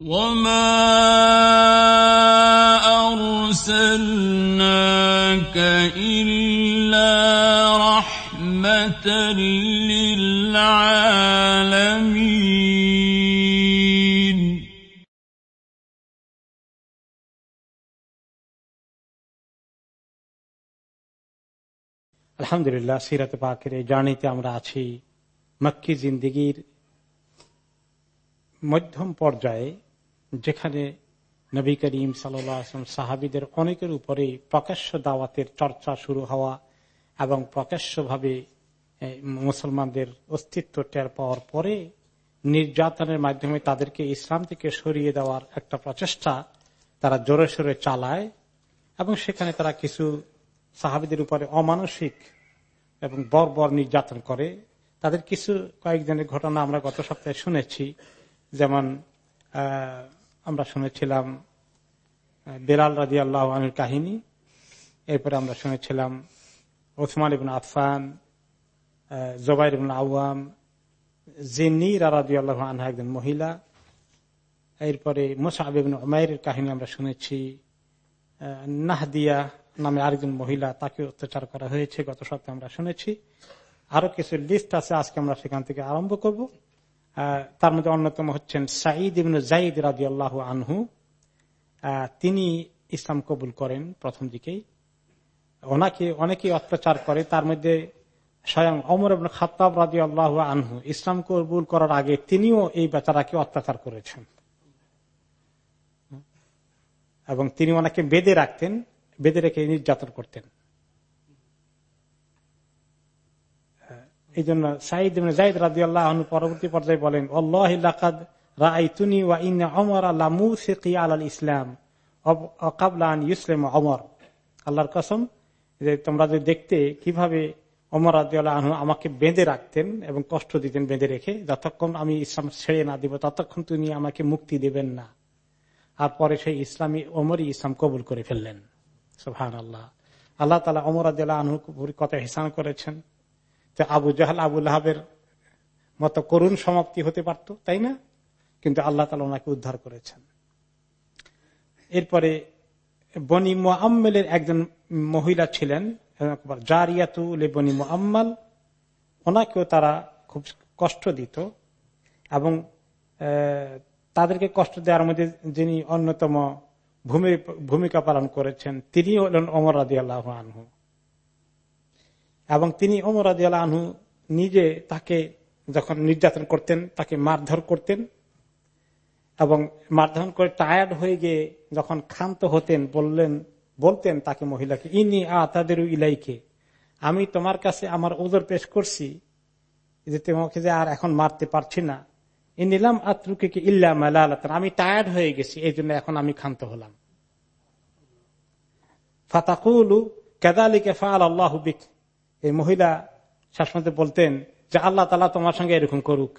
وما أرسلناك إلا رحمة للعالمين আলহামদুলিল্লাহ সিরাত পাকের এই জার্নিতে আমরা আছি মক্কি জিন্দিগির মধ্যম পর্যায়ে যেখানে নবী করিম সাল্লাম সাহাবিদের অনেকের উপরে প্রকাশ্য দাওয়াতের চর্চা শুরু হওয়া এবং প্রকাশ্যভাবে মুসলমানদের অস্তিত্ব টের পাওয়ার পরে নির্যাতনের মাধ্যমে তাদেরকে ইসলাম থেকে সরিয়ে দেওয়ার একটা প্রচেষ্টা তারা জোরে সোরে চালায় এবং সেখানে তারা কিছু সাহাবিদের উপরে অমানসিক এবং বর্বর নির্যাতন করে। তাদের কিছু কয়েকজনের ঘটনা আমরা গত সপ্তাহে শুনেছি, যেমন আমরা শুনেছিলাম বেলাল রাজি আল্লাহনের কাহিনী। এরপরে আমরা শুনেছিলাম, ওসমান ইবিন আফান জবাইর ইবিন আওয়াম, জিনিরা রাজি আল্লাহ আনহা একজন মহিলা। এরপরে মুসাহ উমাইরের কাহিনী আমরা শুনেছি নাহদিয়া নামে আরেকজন মহিলা তাকে অত্যাচার করা হয়েছে, গত সপ্তাহে আমরা শুনেছি। আরও কিছু লিস্ট আছে, আজকে আমরা সেখান থেকে আরম্ভ করব। তার মধ্যে অন্যতম হচ্ছেন সাঈদ ইবিন জাইদ রাজি আল্লাহ আনহু তিনি ইসলাম কবুল করেন প্রথম দিকেই। ওনাকে অনেকেই অত্যাচার করে। তার মধ্যে স্বয়ং অমর এবং খাতাব রাজি আল্লাহ আনহু ইসলাম কবুল করার আগে তিনিও এই বেচারাকে অত্যাচার করেছেন। এবং তিনি ওনাকে বেঁধে রাখতেন, বেঁধে রেখে নির্যাতন করতেন। এই জন্য সাইদ জাইদ রাজি আল্লাহ পরবর্তী পর্যায়ে বলেন অমর আল ইসলাম। ইসলাম অমর আল্লাহর কসম, যে তোমরা যদি দেখতে কীভাবে অমর আনহু আমাকে বেঁধে রাখতেন এবং কষ্ট দিতেন বেঁধে রেখে, যতক্ষণ আমি ইসলাম ছেড়ে না দিব, ততক্ষণ তিনি আমাকে মুক্তি দেবেন না। আর পরে সেই ইসলামী অমরই ইসলাম কবুল করে ফেললেন। সুহান আল্লাহ আল্লাহ তালা অমর রাজিউল্লাহ আনহু কত হিসান করেছেন। যে আবু জাহাল আবু লাহাবের মতো করুণ সমাপ্তি হতে পারত, তাই না? কিন্তু আল্লাহ তালা ওনাকে উদ্ধার করেছেন। এরপরে বনি মোয়াম্মেলের একজন মহিলা ছিলেন বনি মোয়াম্মাল ওনাকেও তারা খুব কষ্ট দিত এবং তাদেরকে কষ্ট দেওয়ার মধ্যে যিনি অন্যতম ভূমিকা পালন করেছেন তিনি হলেন অমর রাজি আল্লাহ আনহু। এবং তিনি অমর আনহু নিজে তাকে যখন নির্যাতন করতেন, তাকে মারধর করতেন এবং মারধর করে টায়ার্ড হয়ে গিয়ে যখন ক্ষান্ত হতেন, বললেন, বলতেন তাকে মহিলাকে, ইনি আ তাদের ইলাইকে, আমি তোমার কাছে আমার ওজোর পেশ করছি যে তোমাকে যে আর এখন মারতে পারছি না। ই নিলাম আত্রুকে কি ইল্লা মালা আমি টায়ার্ড হয়ে গেছি, এই জন্য এখন আমি ক্ষান্ত হলাম। ফাতাকুলু কেদালিকে ফাল আল্লাহ বিক এই মহিলা শাসমতে বলতেন, যে আল্লাহ তালা তোমার সঙ্গে এরকম করুক।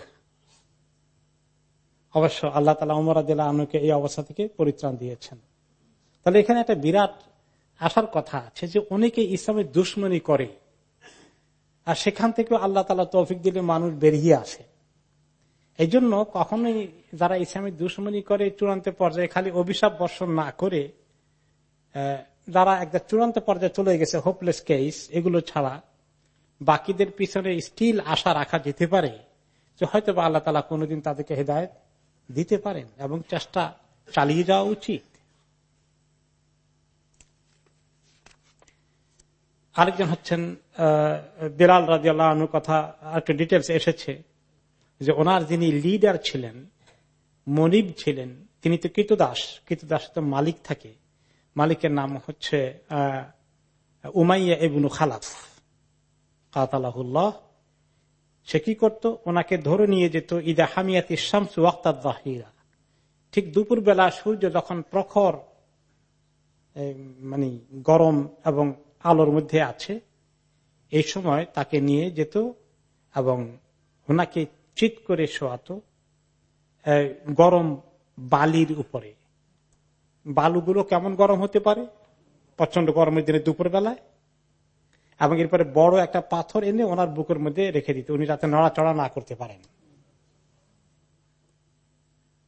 অবশ্য আল্লাহ তালা উমরাদিল্লাহ আনুকে এই অবস্থা থেকে পরিত্রাণ দিয়েছেন। তাহলে এখানে একটা বিরাট আসার কথা আছে যে অনেকে ইসলামের দুশ্মনী করে, আর সেখান থেকেও আল্লাহ তালা তৌফিক দিলে মানুষ বেরিয়ে আসে। এই জন্য কখনোই যারা ইসলামের দুশ্মনী করে, চূড়ান্ত পর্যায়ে খালি অভিশাপ বর্ষণ না করে যারা একটা চূড়ান্ত পর্যায়ে চলে গেছে হোপলেস কেস এগুলো ছাড়া বাকিদের পিছনে স্টিল আশা রাখা যেতে পারে যে হয়তো বা আল্লাহ তালা কোনোদিন তাদেরকে হেদায়ত দিতে পারেন এবং চেষ্টা চালিয়ে যাওয়া উচিত। আরেকজন হচ্ছেন বেলাল রাজি আল্লাহ কথা একটা ডিটেলস এসেছে যে ওনার যিনি লিডার ছিলেন, মনিব ছিলেন, তিনি তো কৃতদাস কৃতদাস তো মালিক থাকে। মালিকের নাম হচ্ছে উমাইয়া এবনু খালাফ। কাতালাহুল্লাহ। সে কি করত? ওনাকে ধরে নিয়ে যেত, ইদা হামিয়াতি শামস ওয়াক্তাহিরা ঠিক দুপুর বেলা সূর্য যখন প্রখর মানে গরম এবং আলোর মধ্যে আছে, এই সময় তাকে নিয়ে যেত এবং ওনাকে চিত করে শোয়াত গরম বালির উপরে। বালুগুলো কেমন গরম হতে পারে? প্রচণ্ড গরমের দিনে দুপুর বেলায় এবং এরপরে বড় একটা পাথর এনে ওনার বুকের মধ্যে রেখে দিত। উনি যাতে নড়াচড়া না করতে পারেন।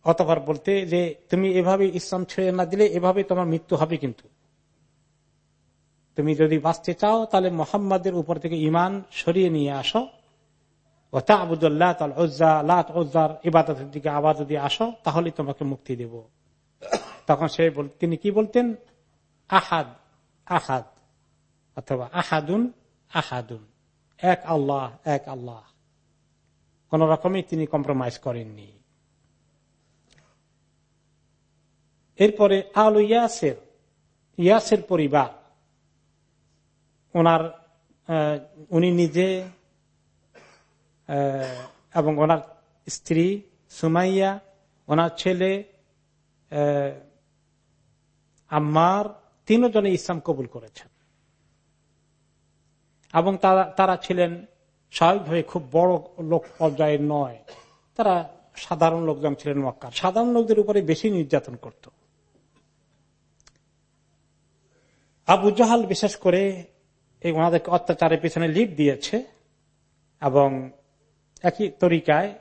অতবার বলতে যে, তুমি এভাবে ইসলাম ছেড়ে না দিলে এভাবে তোমার মৃত্যু হবে কিন্তু। তুমি যদি বাঁচতে চাও, তাহলে মোহাম্মদের উপর থেকে ইমান সরিয়ে নিয়ে আসো। ওতা আবুদুল্লাহ ইবাদতের দিকে আবার যদি আসো, তাহলে তোমাকে মুক্তি দেব। তখন সে তিনি কি বলতেন? আহাদ আহাদ। অথবা আহাদুন আহাদুন। এক আল্লাহ এক আল্লাহ। কোন রকমই তিনি কম্প্রোমাইজ করেননি। এরপরে আলু ইয়াসের ইয়াসের পরিবার। ওনার উনি নিজে এবং ওনার স্ত্রী সুমাইয়া, ওনার ছেলে আম্মার, তিনজনে ইসলাম কবুল করেছেন। এবং তারা তারা ছিলেন স্বাভাবিকভাবে খুব বড় লোক পর্যায়ের নয়। তারা সাধারণ লোকজন ছিলেন মক্কার। সাধারণ লোকদের উপরে বেশি নির্যাতন করত। আবু জাহাল বিশেষ করে এই ওনাদেরকে অত্যাচারের পিছনে লিড দিয়েছে এবং একই তরিকায়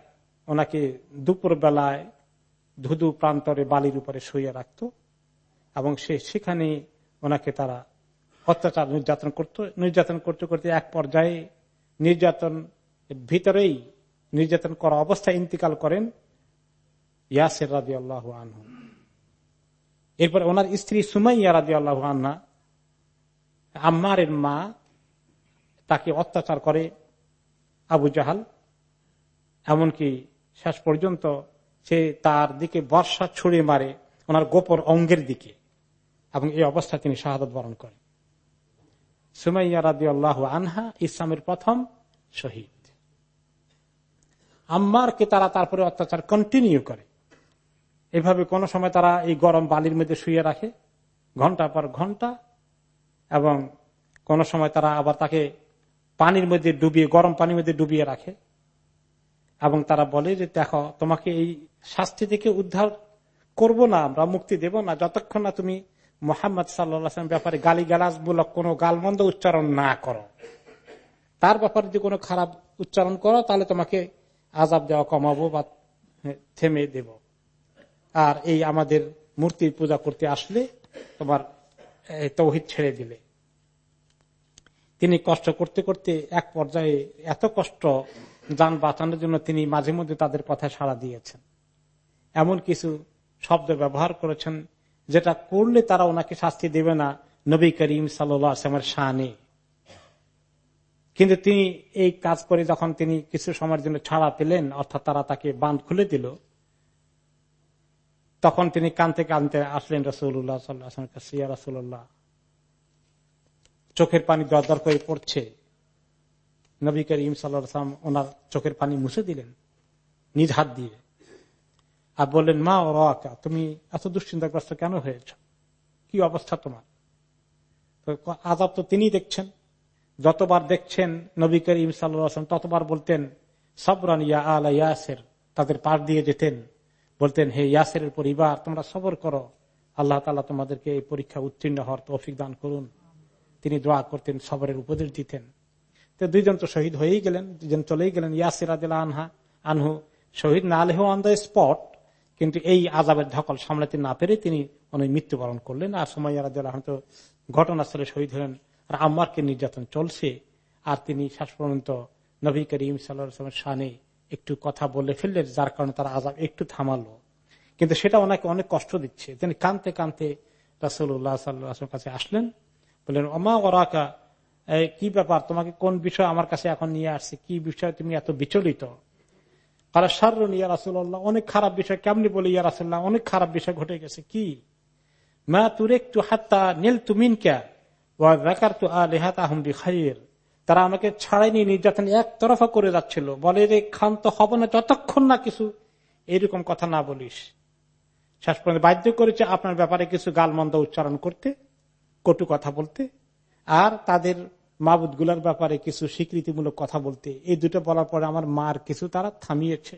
ওনাকে দুপুর বেলায় ধুধু প্রান্তরে বালির উপরে শুয়ে রাখত এবং সে সেখানে ওনাকে তারা অত্যাচার নির্যাতন করত, নির্যাতন করতে করতে এক পর্যায়ে নির্যাতন ভিতরেই নির্যাতন করা অবস্থায় ইন্তিকাল করেন ইয়াসের রাজি আল্লাহ আনহু। এরপর ওনার স্ত্রী সুমাইয়া রাজি আল্লাহ আন্না আম্মারের মা, তাকে অত্যাচার করে আবু জাহাল। এমনকি শেষ পর্যন্ত সে তার দিকে বর্ষা ছুড়ে মারে ওনার গোপর অঙ্গের দিকে এবং এই অবস্থা তিনি শাহাদত বরণ করেন। সুমাইয়া রাদি আল্লাহ আনহা ইসলামের প্রথম শহীদ। আম্মারকে তারা তারপরে অত্যাচার কন্টিনিউ করে। এভাবে কোন সময় তারা এই গরম বালির মধ্যে শুয়ে রাখে, ঘণ্টা পর ঘণ্টা, এবং কোন সময় তারা আবার তাকে পানির মধ্যে ডুবিয়ে, গরম পানির মধ্যে ডুবিয়ে রাখে। এবং তারা বলে যে, দেখো, তোমাকে এই শাস্তি থেকে উদ্ধার করব না, আমরা মুক্তি দেব না। যতক্ষণ না তুমি মোহাম্মদ সাল্লাম ব্যাপারে গালি গালাজ মূলক কোন গালমন্দ উচ্চারণ না করো। তার ব্যাপারে যদি কোনো খারাপ উচ্চারণ করো, তাহলে তোমাকে আজাব দেওয়া কমাবো বা থেমে দেব। আর এই আমাদের মূর্তির পূজা করতে আসলে তোমার তৌহিদ ছেড়ে দিলে। তিনি কষ্ট করতে করতে এক পর্যায়ে এত কষ্ট যান বাঁচানোর জন্য তিনি মাঝে মধ্যে তাদের কথা সাড়া দিয়েছেন। এমন কিছু শব্দ ব্যবহার করেছেন যেটা করলে তারা ওনাকে শাস্তি দেবে না, নবী করিম সাল্লামের শানে। কিন্তু তিনি এই কাজ করে যখন তিনি কিছু সময়ের জন্য ছাড়া পেলেন, অর্থাৎ তারা তাকে বাঁধ খুলে দিল, তখন তিনি কানতে কানতে আসলেন রসুল্লাহ সাল্লাহ রসুল্লাহ চোখের পানি দরদর করে পড়ছে। নবী করিম সাল্লাম ওনার চোখের পানি মুছে দিলেন, নিজ হাত দিয়ে। আর বললেন, মা ও রাকা তুমি এত দুশ্চিন্তাগ্রস্ত কেন হয়েছ? কি অবস্থা তোমার? আজাব তো তিনি দেখছেন। যতবার দেখছেন নবী করিম সাল্লাম ততবার বলতেন, সবরান ইয়া আলা ইয়াসের তাদের পার দিয়ে যেতেন। বলতেন, হে ইয়াসের পরিবার, তোমরা সবর করো। আল্লাহ তালা তোমাদেরকে এই পরীক্ষা উত্তীর্ণ হওয়ার তৌফিক দান করুন। তিনি দোয়া করতেন, সবরের উপদেশ দিতেন। তো দুইজন তো শহীদ হয়েই গেলেন দুজন চলেই গেলেন, ইয়াসির আদিল আনহা, আনহু শহীদ না আলহ অন দ্য স্পট কিন্তু এই আজাবের ধকল সামলাতে না পেরে তিনি অনেক মৃত্যুবরণ করলেন। আর সময় তো ঘটনাস্থলে শহীদ হলেন। আর আম্মারকে নির্যাতন চলছে। আর তিনি শেষ পর্যন্ত নবী করিম সাল্লামের সানে একটু কথা বলে ফেললেন, যার কারণে তারা আজাব একটু থামালো। কিন্তু সেটা ওনাকে অনেক কষ্ট দিচ্ছে। তিনি কানতে কানতে রাসুল্লাহ সাল্লাহ কাছে আসলেন। বললেন অমা ওরাকা কি ব্যাপার? তোমাকে কোন বিষয় আমার কাছে এখন নিয়ে আসছে? কি বিষয় তুমি এত বিচলিত? কারা সারুন ইয়া রাসুল্লাহ অনেক খারাপ বিষয়, কেমনি বলে ইয়া রাসুল্লাহ অনেক খারাপ বিষয় ঘটে গেছে। কি? মা তুর একটু হাত্তা নীল তুমিন তারা আমাকে ছাড়াইনি, নির্যাতন একতরফা করে যাচ্ছিল। বলে রে খান তো হবে না, যতক্ষণ না কিছু এরকম কথা না বলিস। শেষ পর্যন্ত বাধ্য করেছে আপনার ব্যাপারে কিছু গালমন্দ উচ্চারণ করতে, কটু কথা বলতে। আর তাদের মাবুদগুলার ব্যাপারে কিছু স্বীকৃতিমূলক কথা বলতে, এই দুটো বলার পরে আমার মার কিছু তারা থামিয়েছে।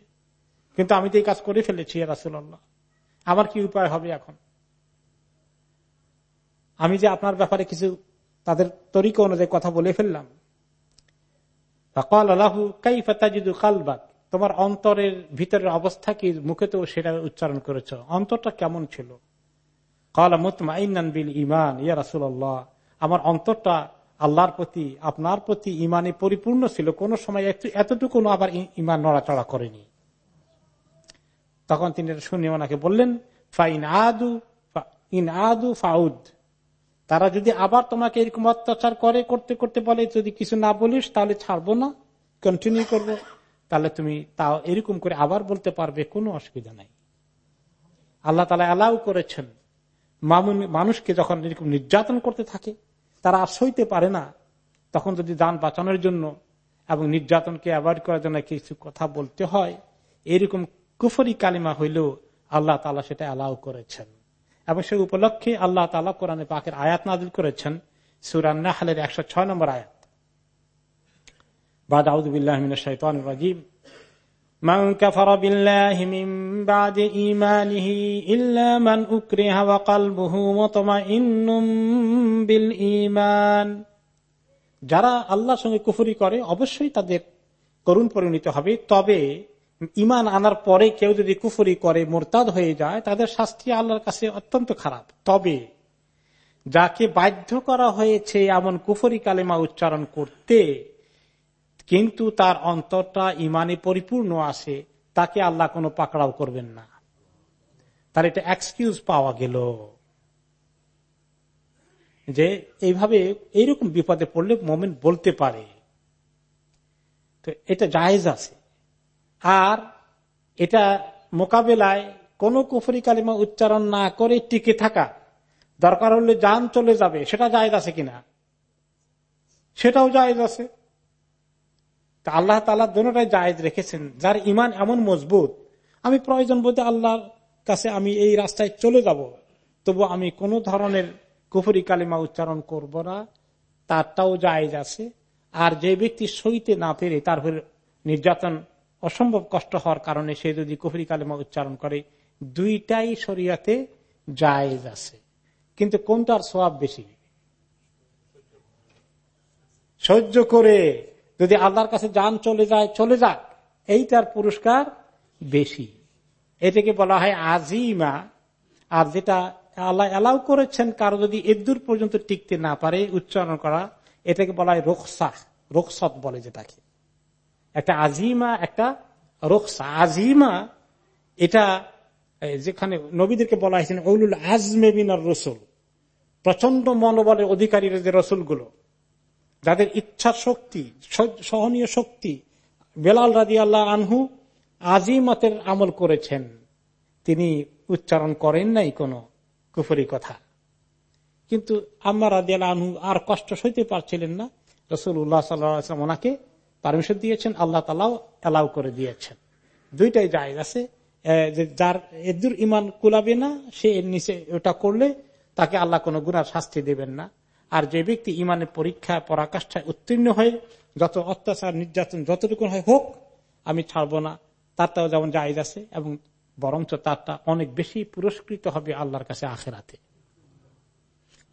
কিন্তু আমি তো এই কাজ করে ফেলেছি রাসুল্লাহ আমার কি উপায় হবে এখন? আমি যে আপনার ব্যাপারে কিছু তাদের তরিকা অনুযায়ী কথা বলে ফেললাম। তোমার অন্তরের ভিতরের অবস্থা কি? মুখে তো সেটা উচ্চারণ করেছ। অন্তরটা কেমন ছিল? কলা মুতমা ইমান ইয়া রাসুল্লাহ আমার অন্তরটা আল্লাহর প্রতি, আপনার প্রতি ইমানে পরিপূর্ণ ছিল। কোন সময় একটু এতটুকু আবার ইমান নড়াচড়া করেনি। তখন তিনি শুনে ওনাকে বললেন, ফাইন আদু ইন আদু ফাউদ। তারা যদি আবার তোমাকে এরকম অত্যাচার করে, করতে করতে বলে, যদি কিছু না বলিস, তাহলে ছাড়বো না কন্টিনিউ করব। তাহলে তুমি তাও এরকম করে আবার বলতে পারবে, কোনো অসুবিধা নাই। আল্লাহ তালা অ্যালাউ করেছেন। মানুষকে যখন এরকম নির্যাতন করতে থাকে তারা আর সইতে পারে না। তখন যদি যান বাঁচানোর জন্য এবং নির্যাতনকে অ্যাভয়েড করার জন্য কিছু কথা বলতে হয়, এরকম কুফরি কালিমা হইলেও আল্লাহ তালা সেটা অ্যালাউ করেছেন। এবং সে উপলক্ষে আল্লাহ তালা কোরআনে পাকের আয়াত নাজিল করেছেন সুরান্নাহালের একশো ছয় নম্বর আয়াত। বাদ রাজিম। من كفر بالله من بعد إيمانه إلا من أكره وقلبه مطمئن بالإيمان যারা আল্লাহর সঙ্গে কুফুরি করে অবশ্যই তাদের করুণ পরিণত হবে তবে ইমান আনার পরে কেউ যদি কুফুরি করে মোরতাদ হয়ে যায় তাদের শাস্তি আল্লাহর কাছে অত্যন্ত খারাপ তবে যাকে বাধ্য করা হয়েছে এমন কুফরি কালেমা উচ্চারণ করতে কিন্তু তার অন্তরটা ইমানে পরিপূর্ণ আছে, তাকে আল্লাহ কোনো পাকড়াও করবেন না। তার এটা এক্সকিউজ পাওয়া গেল। যে এইভাবে এইরকম বিপদে পড়লে মোমেন্ট বলতে পারে। তো এটা জায়েজ আছে। আর এটা মোকাবেলায় কোন কুফরি কালিমা উচ্চারণ না করে টিকে থাকা। দরকার হলে যান চলে যাবে, সেটা জায়দ আছে কিনা? সেটাও জায়জ আছে। আল্লাহ তালা দোনোটাই জায়েজ রেখেছেন। যার ইমান এমন মজবুত, আমি প্রয়োজন বলতে আল্লাহর কাছে আমি এই রাস্তায় চলে যাব তবু আমি কোন ধরনের কুফরি কালিমা উচ্চারণ করব না, তারটাও জায়েজ আছে। আর যে ব্যক্তি সইতে না পেরে তার নির্যাতন অসম্ভব কষ্ট হওয়ার কারণে সে যদি কুফরি কালিমা উচ্চারণ করে, দুইটাই শরিয়াতে জায়েজ আছে। কিন্তু কোনটার সবাব বেশি? সহ্য করে। যদি আল্লাহর কাছে যান, চলে যায়, চলে যাক, এইটার পুরস্কার বেশি। এটাকে বলা হয় আজিমা। আর যেটা আল্লাহ অ্যালাউ করেছেন কারও যদি এদুর পর্যন্ত টিকতে না পারে, উচ্চারণ করা, এটাকে বলা হয় রোকসা রোকসত বলে যেটাকে। একটা আজিমা, একটা রোকসা আজিমা, এটা যেখানে নবীদেরকে বলা হয়েছে ওলুল আজমে বিনার রসুল। প্রচণ্ড মনোবলের অধিকারীর যে রসুলগুলো। যাদের ইচ্ছা শক্তি সহনীয় শক্তি। বেলাল রাজি আল্লাহ আনহু আজিমতের আমল করেছেন। তিনি উচ্চারণ করেন নাই কোন কুফরি কথা। কিন্তু আম্মা রাজি আল্লাহ আনহু আর কষ্ট সইতে পারছিলেন না। রসুল উল্লাহ সাল্লাম ওনাকে পারমিশন দিয়েছেন, আল্লাহ তালাও অ্যালাউ করে দিয়েছেন। দুইটাই জায়গ আছে। যার এদুর ইমান কুলাবে না, সে নিচে ওটা করলে তাকে আল্লাহ কোন গুণার শাস্তি দেবেন না। আর যে ব্যক্তি ইমানের পরীক্ষা, পরাকাষ্ঠায় উত্তীর্ণ হয়ে যত অত্যাচার, নির্যাতন যতটুকু হয় হোক, আমি ছাড়বো না। তারটাও যেমন জায়জ আছে এবং বরঞ্চ তারটা অনেক বেশি পুরস্কৃত হবে আল্লাহর কাছে আখেরাতে।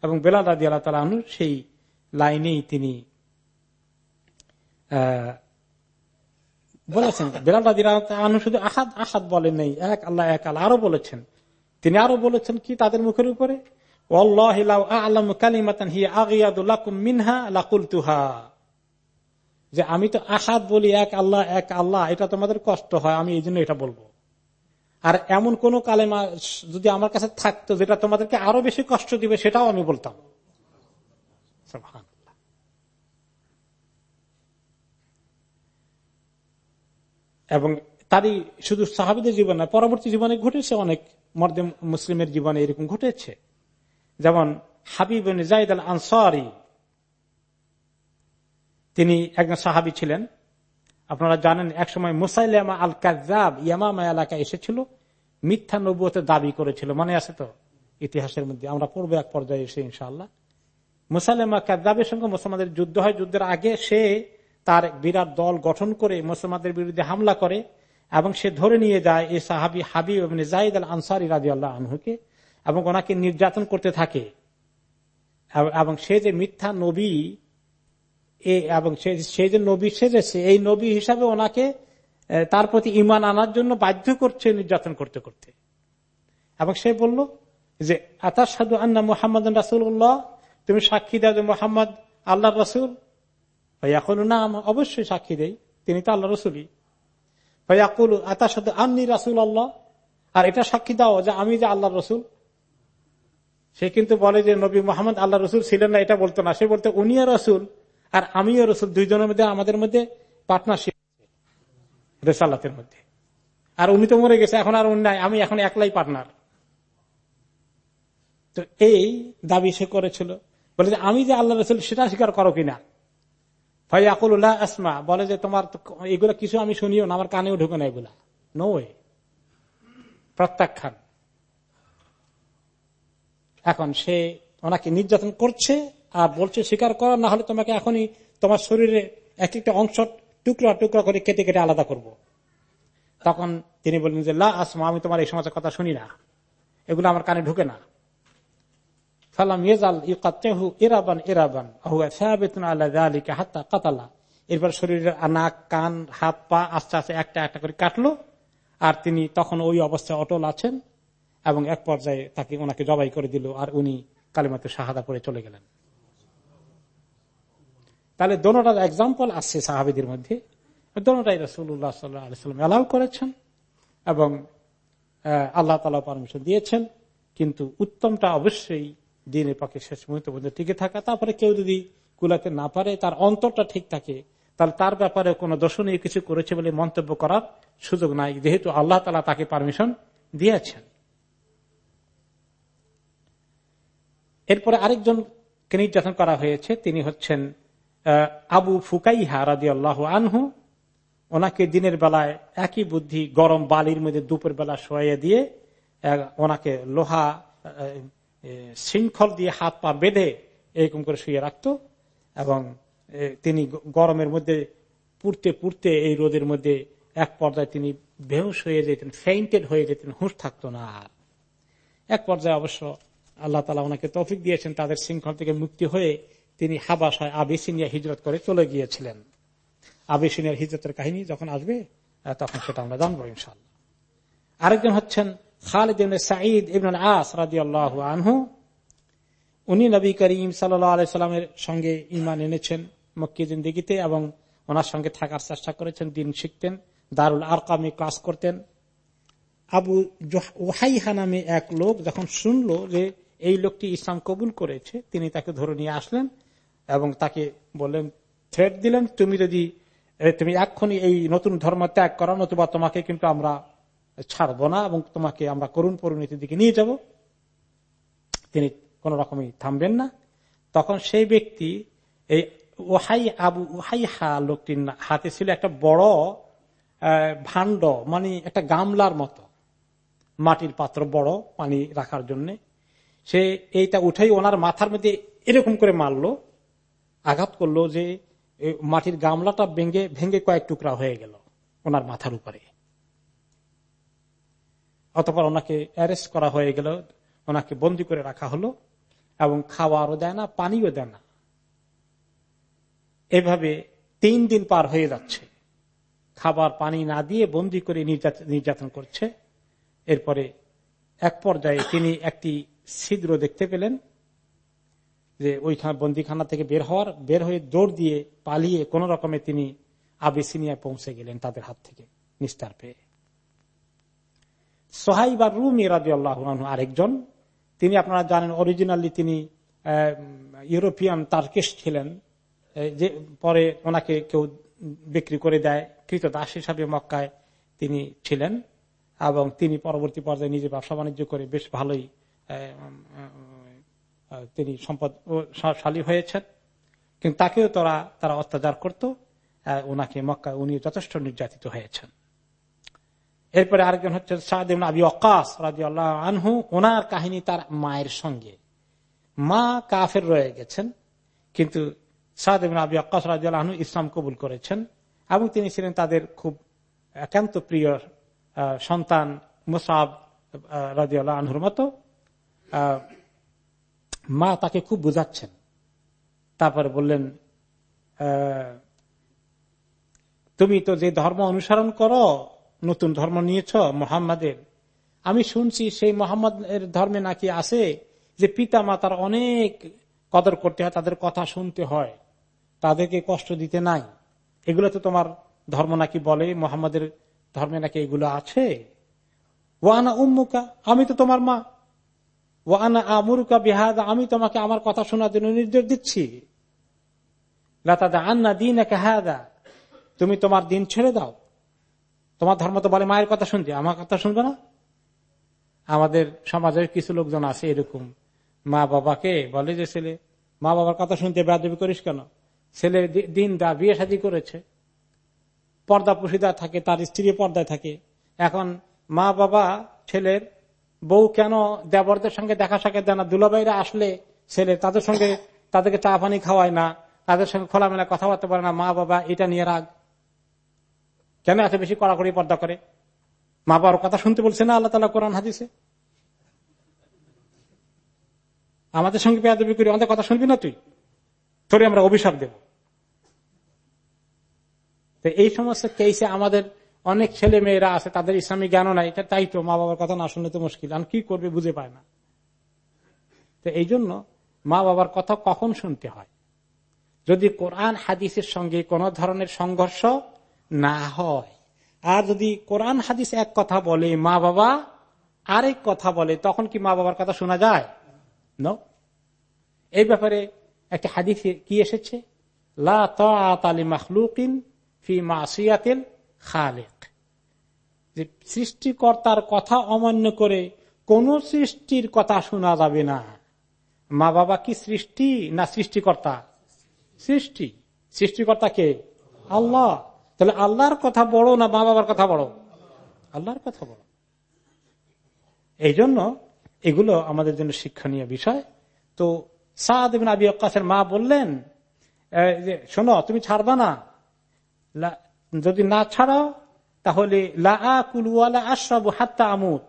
এবং বেলাল রাজি আল্লাহ তালা সেই লাইনেই তিনি বলেছেন, বেলাল রাজি আনু শুধু আহাদ আহাদ বলেন নেই, এক আল্লাহ এক আল্লাহ আরও বলেছেন। তিনি আরও বলেছেন কি তাদের মুখের উপরে? যে আমি তো আহাদ বলি এক আল্লাহ এক আল্লাহ, এটা তোমাদের কষ্ট হয়, আমি এই জন্য এটা বলব। আর এমন কোন কালেমা যদি আমার কাছে থাকতো যেটা তোমাদেরকে আরও বেশি কষ্ট দিবে, সেটাও আমি বলতাম। এবং তারই শুধু সাহাবিদের জীবনে পরবর্তী জীবনে ঘটেছে অনেক, মর্দে মুসলিমের জীবনে এরকম ঘটেছে। যেমন হাবিব জাইদ আল আনসারি তিনি একজন সাহাবি ছিলেন। আপনারা জানেন, একসময় মুসাইলামা আল কাজাব ইয়ামামা এলাকায় এসেছিল, মিথ্যা নবুয়তে দাবি করেছিল। মনে আছে তো? ইতিহাসের মধ্যে। আমরা পড়ব এক পর্যায়ে এসে ইনশাল্লাহ মুসাইলামা কাজাবের সঙ্গে মুসলমানদের যুদ্ধ হয়। যুদ্ধের আগে সে তার বিরাট দল গঠন করে মুসলমানদের বিরুদ্ধে হামলা করে এবং সে ধরে নিয়ে যায় এই সাহাবি হাবিব জাইদ আল আনসারি রাজি আল্লাহ আনহুকে। এবং ওনাকে নির্যাতন করতে থাকে। এবং সে যে মিথ্যা নবী এবং সে যে নবী সেজেছে এই নবী হিসাবে ওনাকে তার প্রতি ইমান আনার জন্য বাধ্য করছে নির্যাতন করতে করতে। এবং সে বলল যে আতার সাধু আন্না মোহাম্মদ রাসুল্লাহ তুমি সাক্ষী দাও যে মোহাম্মদ আল্লাহ রসুল। এখন না অবশ্যই সাক্ষী দেই, তিনি তো আল্লাহ রসুলই। ভাইয়াকুল আতার সাধু আন্নি রাসুল আল্লাহ আর এটা সাক্ষী দাও যে আমি যে আল্লাহ রসুল। সে কিন্তু বলে যে নবী মোহাম্মদ আল্লাহ রসুল ছিলেন না, এটা বলতো না। সে বলতো উনিও রসুল আর আমিও রসুল, দুইজনের মধ্যে, আমাদের মধ্যে পার্টনারশিপ রেসাল্লাতের মধ্যে। আর উনি তো মরে গেছে, এখন আর অন্যায় আমি এখন একলাই পার্টনার তো এই দাবি সে করেছিল। বলে যে, আমি যে আল্লাহ রসুল, সেটা স্বীকার করো কিনা? ভাই আকুল্লাহ আসমা। বলে যে, তোমার এগুলো কিছু আমি শুনিও না, আমার কানেও ঢুকে না এগুলা। নো প্রত্যাখ্যান। এখন সে ওনাকে নির্যাতন করছে আর বলছে, স্বীকার করা, না হলে তোমাকে এখনই তোমার শরীরে এক একটা অংশ টুকরা টুকরা করে কেটে কেটে আলাদা করব। তখন তিনি বললেন যে, লা আসমা, আমি তোমার এই সমাজের কথা শুনি না। এগুলো আমার কানে ঢুকে না। এরপর শরীরের নাক কান, হাত, পা আস্তে আস্তে একটা একটা করে কাটলো। আর তিনি তখন ওই অবস্থায় অটল আছেন। এবং এক পর্যায়ে তাকে ওনাকে জবাই করে দিল আর উনি কালিমাতে শাহাদা করে চলে গেলেন। তাহলে দোনোটার এক্সাম্পল আসছে সাহাবিদের মধ্যে। দোনোটাই রসুল্লাহ সাল্লাম অ্যালাউ করেছেন এবং আল্লাহ তালা পারমিশন দিয়েছেন। কিন্তু উত্তমটা অবশ্যই দিনের পক্ষে শেষ মুহূর্ত পর্যন্ত টিকে থাকা। তারপরে কেউ যদি কুলাতে না পারে, তার অন্তরটা ঠিক থাকে, তাহলে তার ব্যাপারে কোনো দর্শনীয় কিছু করেছে বলে মন্তব্য করার সুযোগ নাই। যেহেতু আল্লাহ তালা তাকে পারমিশন দিয়েছেন। এরপরে আরেকজনকে নির্যাতন করা হয়েছে, তিনি হচ্ছেন আবু ফুকাইহা রাজি আল্লাহ আনহু। ওনাকে দিনের বেলায় একই বুদ্ধি গরম বালির মধ্যে দুপুর বেলা শোয়াইয়া দিয়ে ওনাকে লোহা শৃঙ্খল দিয়ে হাত পা বেঁধে এরকম করে শুয়ে রাখত এবং তিনি গরমের মধ্যে পুড়তে পুড়তে এই রোদের মধ্যে এক পর্যায়ে তিনি বেহুশ হয়ে যেতেন ফেইন্টেড হয়ে যেতেন, হুঁশ থাকতো না। আর এক পর্যায়ে অবশ্য আল্লাহ তালা ওনাকে তফিক দিয়েছেন, তাদের শৃঙ্খল থেকে মুক্তি হয়ে তিনি হাবাসায় আবিসিনিয়া হিজরত করে চলে গিয়েছিলেন। আবিসিনিয়ার হিজরতের কাহিনী যখন আসবে তখন সেটা আমরা জানব ইনশাল্লাহ আরেকজন হচ্ছেন খালিদ সাঈদ ইবন আস রাজি আল্লাহ আনহু। উনি নবী করিম সাল্লামের সঙ্গে ইমান এনেছেন মক্কি এবং ওনার সঙ্গে থাকার চেষ্টা করেছেন, দিন শিখতেন, দারুল আরকামে ক্লাস করতেন। আবু ওহাইহা নামে এক লোক যখন শুনলো যে এই লোকটি ইসলাম কবুল করেছে, তিনি তাকে ধরে নিয়ে আসলেন এবং তাকে বললেন, থ্রেট দিলেন, তুমি যদি তুমি এক্ষুনি এই নতুন ধর্ম ত্যাগ করো, নতুবা তোমাকে কিন্তু আমরা ছাড়বো না এবং তোমাকে আমরা করুণ পরিণতির দিকে নিয়ে যাব। তিনি কোন রকমই থামবেন না। তখন সেই ব্যক্তি, এই ওহাই আবু, ওহাই হা লোকটির হাতে ছিল একটা বড় ভাণ্ড মানে একটা গামলার মতো, মাটির পাত্র বড় পানি রাখার জন্য। সে এইটা উঠাই ওনার মাথার মধ্যে এরকম করে মারলো, আঘাত করল যে মাটির গামলাটা ভেঙে ভেঙে কয়েক টুকরা হয়ে গেল ওনার মাথার উপরে। অতপর ওনাকে অ্যারেস্ট করা হয়ে গেল, ওনাকে বন্দি করে রাখা হলো এবং খাওয়ারও দেয় না, পানিও দেয় না। এভাবে তিন দিন পার হয়ে যাচ্ছে। খাবার পানি না দিয়ে বন্দি করে নির্যাতন করছে। এরপরে এক পর্যায়ে তিনি একটি ছিদ্র দেখতে পেলেন যে ওইখানে বন্দিখানা থেকে বের হওয়ার, বের হয়ে দৌড় দিয়ে পালিয়ে কোন রকমে তিনি আবেসিনিয়ায় পৌঁছে গেলেন তাদের হাত থেকে নিস্তার পেয়ে। সোহাই বা রুমি রাজি আরেকজন, তিনি আপনারা জানেন অরিজিনালি তিনি ইউরোপিয়ান তার্কিস ছিলেন যে পরে ওনাকে কেউ বিক্রি করে দেয় কৃত দাস হিসাবে মক্কায় তিনি ছিলেন এবং তিনি পরবর্তী পর্যায়ে নিজে ব্যবসা বাণিজ্য করে বেশ ভালোই তিনি সম্পদশালী হয়েছেন। কিন্তু তাকেও তারা তারা অত্যাচার করত ওনাকে মক্কা উনি যথেষ্ট নির্যাতিত হয়েছেন। এরপরে আরেকজন হচ্ছে আবি অকাস রাজি আল্লাহ আনহু, ওনার কাহিনী তার মায়ের সঙ্গে। মা কাফের রয়ে গেছেন, কিন্তু সাদিন আবি অকাস রাজি আনহু ইসলাম কবুল করেছেন এবং তিনি ছিলেন তাদের খুব একান্ত প্রিয় সন্তান মুসাব রাজি আল্লাহ আনহুর মতো। মা তাকে খুব বুঝাচ্ছেন। তারপরে বললেন তুমি তো যে ধর্ম অনুসরণ করো, নতুন ধর্ম নিয়েছ মোহাম্মদের। আমি শুনছি সেই মোহাম্মদ এর ধর্মে নাকি আছে যে পিতা মাতার অনেক কদর করতে হয়, তাদের কথা শুনতে হয়, তাদেরকে কষ্ট দিতে নাই। এগুলো তো তোমার ধর্ম নাকি বলে, মোহাম্মদের ধর্মে নাকি এগুলো আছে? ওয়ানা উম্মুকা, আমি তো তোমার মা। ওয়ানা আমুরুকা বিহাদ আমি তোমাকে আমার কথা শোনার জন্য নির্দেশ দিচ্ছি। আন্না দিন তুমি তোমার দিন ছেড়ে দাও। তোমার ধর্ম তো বলে মায়ের কথা শুনতে আমার কথা শুনবে না। আমাদের সমাজের কিছু লোকজন আছে এরকম। মা বাবাকে বলে যে, ছেলে, মা বাবার কথা শুনতে বেদবি করিস কেন? ছেলে দিন দা বিয়ে সাজি করেছে। পর্দা পুষিদা থাকে, তার স্ত্রী পর্দায় থাকে। এখন মা বাবা ছেলের বউ কেন দেবরদের সঙ্গে দেখা সাক্ষাৎ দেয় না? দুলাবাইরা আসলে ছেলে, তাদের সঙ্গে তাদেরকে চা পানি খাওয়ায় না, তাদের সঙ্গে খোলামেলা কথাবার্তা বলে না, মা, বাবা, এটা নিয়ে রাগ। কেন এত বেশি কড়াকড়ি পর্দা করে? মা, বাবার কথা শুনতে বলছে না আল্লাহ তালা কোরআন, হাদিসে? আমাদের সঙ্গে পেয়াদবি করি আমাদের কথা শুনবি না তুই? তোরে আমরা অভিশাপ দেব। তো এই সমস্ত কেসে আমাদের অনেক ছেলে মেয়েরা আছে, তাদের ইসলামী জ্ঞানও নাই। এটা তাই তো মা বাবার কথা না শুনলে তো মুশকিল। আর কি করবে বুঝে পায় না। তো এই জন্য মা বাবার কথা কখন শুনতে হয়? যদি কোরআন, হাদিসের সঙ্গে কোন ধরনের সংঘর্ষ না হয়। আর যদি কোরআন, হাদিস এক কথা বলে মা বাবা, আরেক কথা বলে, তখন কি মা বাবার কথা শোনা যায়? এই ব্যাপারে একটা হাদিস কি এসেছে? লা ফি মাসিয়াতিল খালেক। যে সৃষ্টিকর্তার কথা অমান্য করে কোন সৃষ্টির কথা শোনা যাবে না। মা বাবা কি সৃষ্টি না সৃষ্টিকর্তা? সৃষ্টি। সৃষ্টিকর্তা কে? আল্লাহ। তাহলে আল্লাহর কথা বড় না মা বাবার কথা বড়? আল্লাহর কথা বড়। এই জন্য এগুলো আমাদের জন্য শিক্ষণীয় বিষয়। তো সাদ আবি আকাশের মা বললেন শোনো, তুমি ছাড়বা না? যদি না ছাড়াও তাহলে হাত্তা আমুত।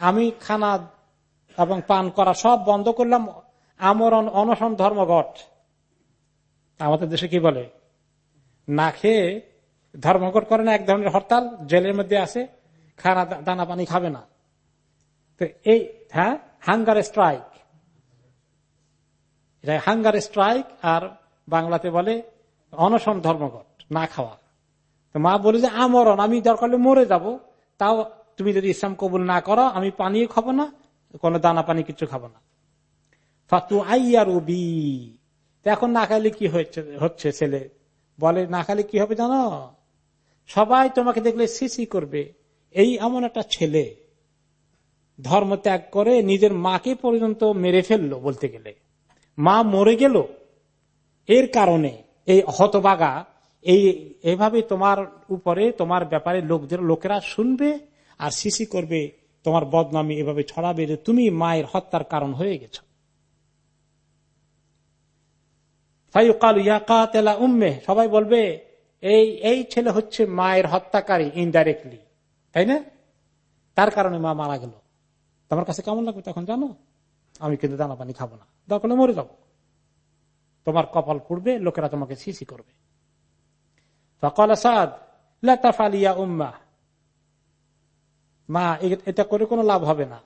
আমি খানা এবং পান করা সব বন্ধ করলাম, আমরণ অনশন ধর্মঘট আমাদের দেশে কি বলে? না খেয়ে ধর্মঘট করে না, এক ধরনের হরতাল, জেলের মধ্যে আছে, খানা দানা পানি খাবে না। তো এই হ্যাঁ হাঙ্গার স্ট্রাইক। হাঙ্গার স্ট্রাইক, আর বাংলাতে বলে অনশন ধর্মঘট না খাওয়া। তো মা বলে যে আমরণ আমি দরকার মরে যাব। তাও তুমি যদি ইসলাম কবুল না করো, আমি পানিও খাব না, কোনো দানা পানি কিছু খাব না। ফাতু আইয়ার বি। এখন না খাইলে কি হচ্ছে ছেলে? বলে, না খাইলে কি হবে জানো? সবাই তোমাকে দেখলে সিসি করবে। এই এমন একটা ছেলে। ধর্ম ত্যাগ করে নিজের মাকে পর্যন্ত মেরে ফেলল বলতে গেলে। মা মরে গেল। এর কারণে এই হতবাগা এই, এভাবে তোমার উপরে, তোমার ব্যাপারে লোকদের লোকেরা শুনবে আর সিসি করবে, তোমার বদনামি এভাবে ছড়াবে যে তুমি মায়ের হত্যার কারণ হয়ে গেছ। উম্মে, সবাই বলবে, এই এই ছেলে হচ্ছে মায়ের হত্যাকারী ইনডাইরেক্টলি তাই না? তার কারণে মা মারা গেল। তোমার কাছে কেমন লাগবে তখন জানো? আমি কিন্তু দানা পানি খাব না। দরকার মরে যাব। তোমার কপাল পুড়বে, লোকেরা তোমাকে সিসি করবে। এটা করে কোনো লাভ হবে না।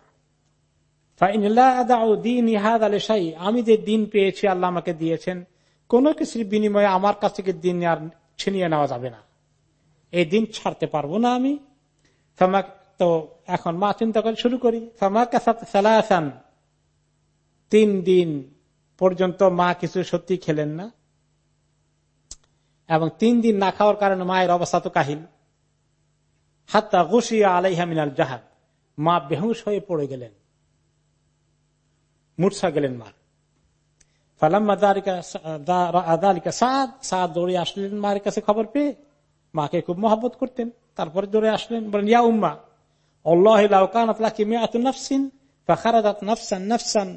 আমি যে দিন পেয়েছি আল্লাহ আমাকে দিয়েছেন, কোন কিছুর বিনিময়ে আমার কাছ থেকে দিন আর ছিনিয়ে নেওয়া যাবে না। এই দিন ছাড়তে পারব না আমি। তো এখন মা চিন্তা করে শুরু করি তিন দিন পর্যন্ত মা কিছু সত্যি খেলেন না। এবং তিন দিন না খাওয়ার কারণে মায়ের অবস্থা তো কাহিল। হাত্তা আলাইহা মিনাল জাহাদ। মা বেহুশ হয়ে পড়ে গেলেন। মূর্ছা গেলেন মা। ফালাম্মা সাদ। মায়ের কাছে খবর পেয়ে। মাকে খুব মহব্বত করতেন। তারপরে দৌড়ে আসলেন, বলেন, ইয়া উম্মা